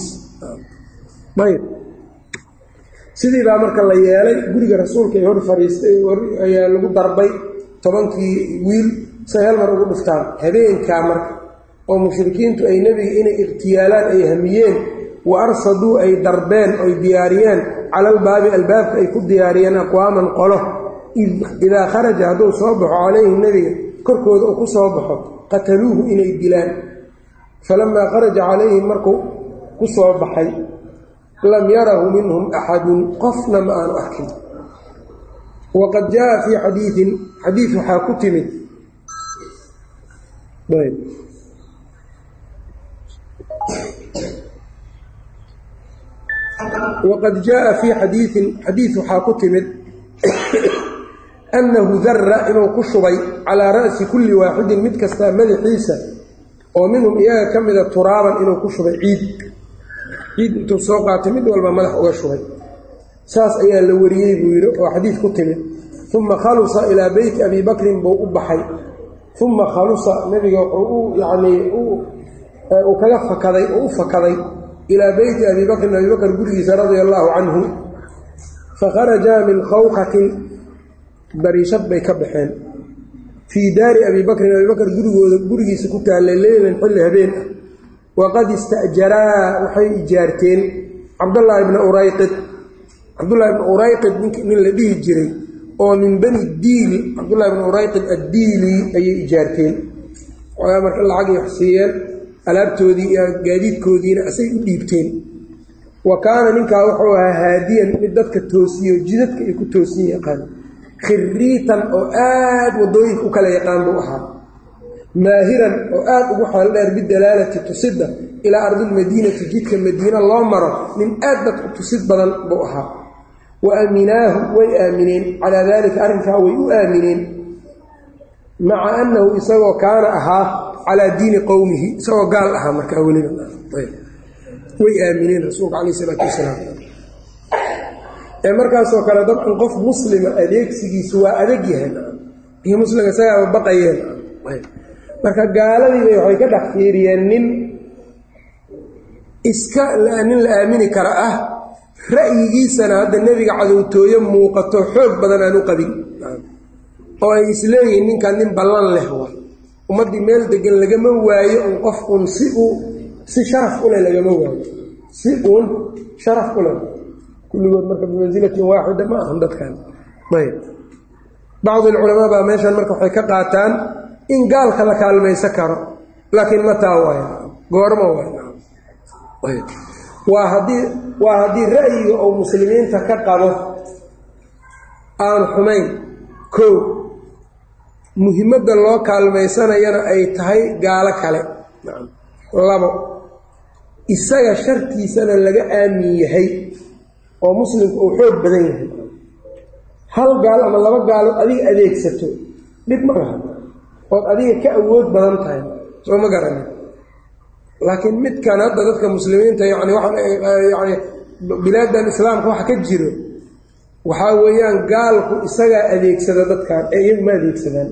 S1: Ayb. Sidii baa marka la yeelay guriga rasuulka ay hor fariistay ayaa lagu darbay tobankii wiil say hal mar ugu dhuftaan. Habeenkaa marka oo mushrikiintu ay nebiga inay ikhtiyaalaan ay hamiyeen wa arsaduu ay darbeen oy diyaariyeen cala albaabi albaabka ay ku diyaariyeen aqwaaman qolo. Idaa kharaja hadduu soo baxo calayhi nebiga korkooda uu ku soo baxo qataluuhu inay dilaan. Falamaa kharaja calayhim markuu ku soo baxay lam yarahu minhum axadun qofna ma aanu arkin. Waqad jaa fii xadiiin xadiid waxaa ku timid waqad jaaa fii xadiiin xadiid waxaa ku timid annahu dara inuu ku shubay calaa ra'si kulli waaxidin mid kastaa madaxiisa oo minhum iyaga ka mida turaaban inuu ku shubay ciid ciid intuu soo qaatay mid walba madax uga shubay. Saas ayaa la wariyey buu yidhi oo xadiid ku timid. uma khalusa ilaa beyti abi bakrin buu u baxay. uma khalusa nebiga wuxuu u yacnii uu kaga fakaday oo u fakaday ilaa beyti abi bakrin abi bakr gurigiisa radia allaahu canhu fakharajaa min khawqatin dariishad bay ka baxeen. Fii daari abi bakrin abi bakr gurigooda gurigiisa ku taallay leylan xilli habeen ah. Waqad ista'jaraa waxay ijaarteen cabdallaahi bna urayqid. Cabdullahi bna urayqid nin la dhihi jiray oo min bani diili cabdullahi bna urayqid addiili ayay ijaarteen. Marka lacagay wax siiyeen alaabtoodii iyo gaadiidkoodiina asay u dhiibteen. Wa kaana ninkaa wuxuu ahaa haadiyan mid dadka toosiyo jidadka ay ku toosiyin yaqaan. Khiriitan oo aad waddooyinka u kala yaqaan buu ahaa. Maahiran oo aad ugu xeeldheer bidalaalati tusidda ilaa ardilmadiinati jidka madiina loo maro nin aad dad u tusid badan buu ahaa. Wa aaminaahu way aamineen. Calaa daalika arrinkaa way u aamineen. Maca annahu isagoo kaana ahaa calaa diini qowmihi isagoo gaal ahaa markaa weliba. Way aamineen rasuulka caleyh isalaatu wasalaam. Markaasoo kale dabcan qof muslima adeegsigiisu waa adag yahay. Iyo muslimka isagaaba baqayeen. Marka gaaladiiba waxay ka dhex fiiriyeen nin iska nin la aamini kara ah ra'yigiisana hadda nebiga cadowtooyo muuqato xoog badan aan u qabin. Oo ay isleeyihiin ninkan nin ballan leh ummaddii meel degan lagama waayo un qof uun si uu si sharaf u leh lagama waayo. Si uun sharaf u leh. Kulligood marka bimansilatin waaxida ma ahan dadkan. Ayb bacdi alculamaa baa meeshan marka waxay ka qaataan in gaalka la kaalmaysan karo laakiin mataa waay goormo waay waa haddii waa haddii ra'yiga uu muslimiinta ka qabo aan xumayn kow muhimadda loo kaalmaysanayana ay tahay gaalo kale. Labo isaga shartiisana laga aamin yahay oo muslimku uu xoog badan yahay. Hal gaal ama laba gaalo adiga adeegsato dhib ma laha. Ood adiga ka awood badan tahay soo ma garani laakiin midkan hadda dadka muslimiinta yani yani bilaadan islaamka waxa ka jiro waxaa weeyaan gaalku isagaa adeegsada dadkan ee iyagu ma adeegsadaan.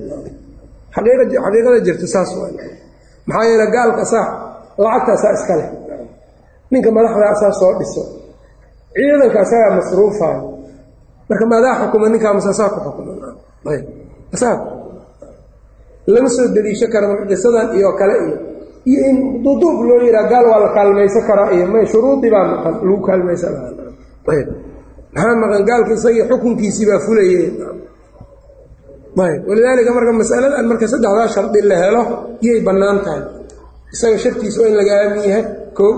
S1: Xaqiiqada jirta saas waa maxaa yeele gaalka saa lacagta asaa iska leh. Ninka madaxda asaa soo dhiso. Ciidanka asagaa masruufayo marka maadaa xukuma ninkaa masasaa ku xukuma. Lama soo deliisho kara marka qisadan iyo kale iyo iyo in duduub loo yihaa gaal waa la kaalmaysan karaa iyo may shuruudii baa maqan lagu kaalmaysanaa maxaa maqan gaalka isagii xukunkiisii baa fulaye ayb walidaalika marka masaladan marka saddexdaa shardi la helo iyay bannaan tahay. Isaga shartiisa waa in laga aamin yahay. Koo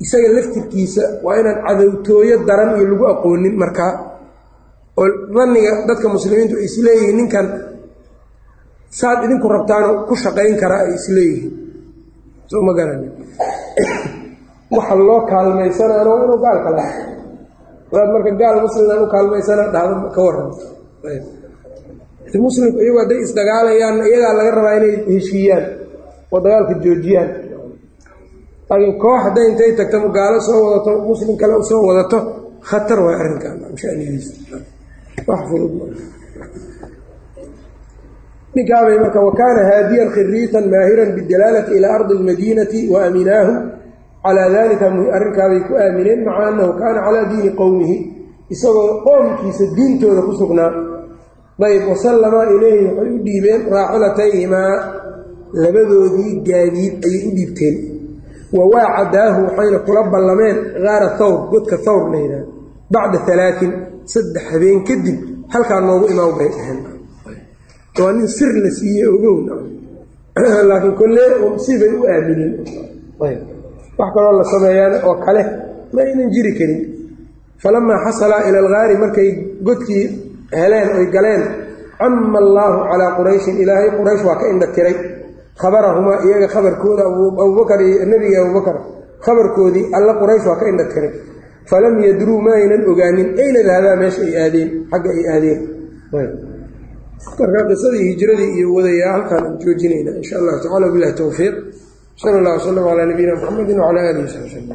S1: isaga laftirkiisa waa inaan cadowtooyo daran iyo lagu aqoonin markaa oo danniga dadka muslimiintu ay isleeyihiin ninkan saad idinku rabtaano ku shaqayn karaa ay isleeyihiin soo ma garani [coughs] waxa loo kaalmaysanaana waa inuu gaalka laha adaad marka gaal muslimaan u kaalmaysana dhahdo ka waran muslimku iyagu hadday isdagaalayaan iyagaa laga rabaa inay heshiiyaan oo dagaalka joojiyaan. Laakiin koox hadday intay tagto gaalo soo wadato muslim kale soo wadato khatar waay arrinkan shanigiisa wax fudud ninkaabay marka wakaana haadiyan khiriitan maahiran bidalaalati ilaa ardi almadiinati wa aaminaahu calaa dalika arrinkaabay ku aamineen maca annahu kaana calaa diini qowmihi isagoo qoomkiisa diintooda ku sugnaa. Ayb wasallamaa ilayhi waxay u dhiibeen raaxilatayhimaa labadoodii gaadiid ayay u dhiibteen. Wa waacadaahu waxayna kula ballameen gaara thawr godka thawr la yidhaha bacda alaain saddex habeen kadib halkaa noogu imaan bay dhaheen waa nin sir la siiyey ogown laakiin kolle sibay u aamineen wax kaloo la sameeyaan oo kale ma aynan jiri karin. Falamaa xasalaa ila algaari markay godkii heleen oy galeen cama allaahu calaa qurayshin ilaahay quraysh waa ka indha tiray khabarahumaa iyaga khabarkooda abubakar iyo nebiga abubakar khabarkoodii alla quraysh waa ka indha tiray falam yadruu ma aynan ogaanin ayna dahabaa meesha ay aadeen xagga ay aadeen. Marka qisadii hijradii iyo wadaya halkaan joojinayna insha allahu tacala bilahi towfiiq sala allah wslam calaa nabiyina muxamedi wcala alihi wsabi slm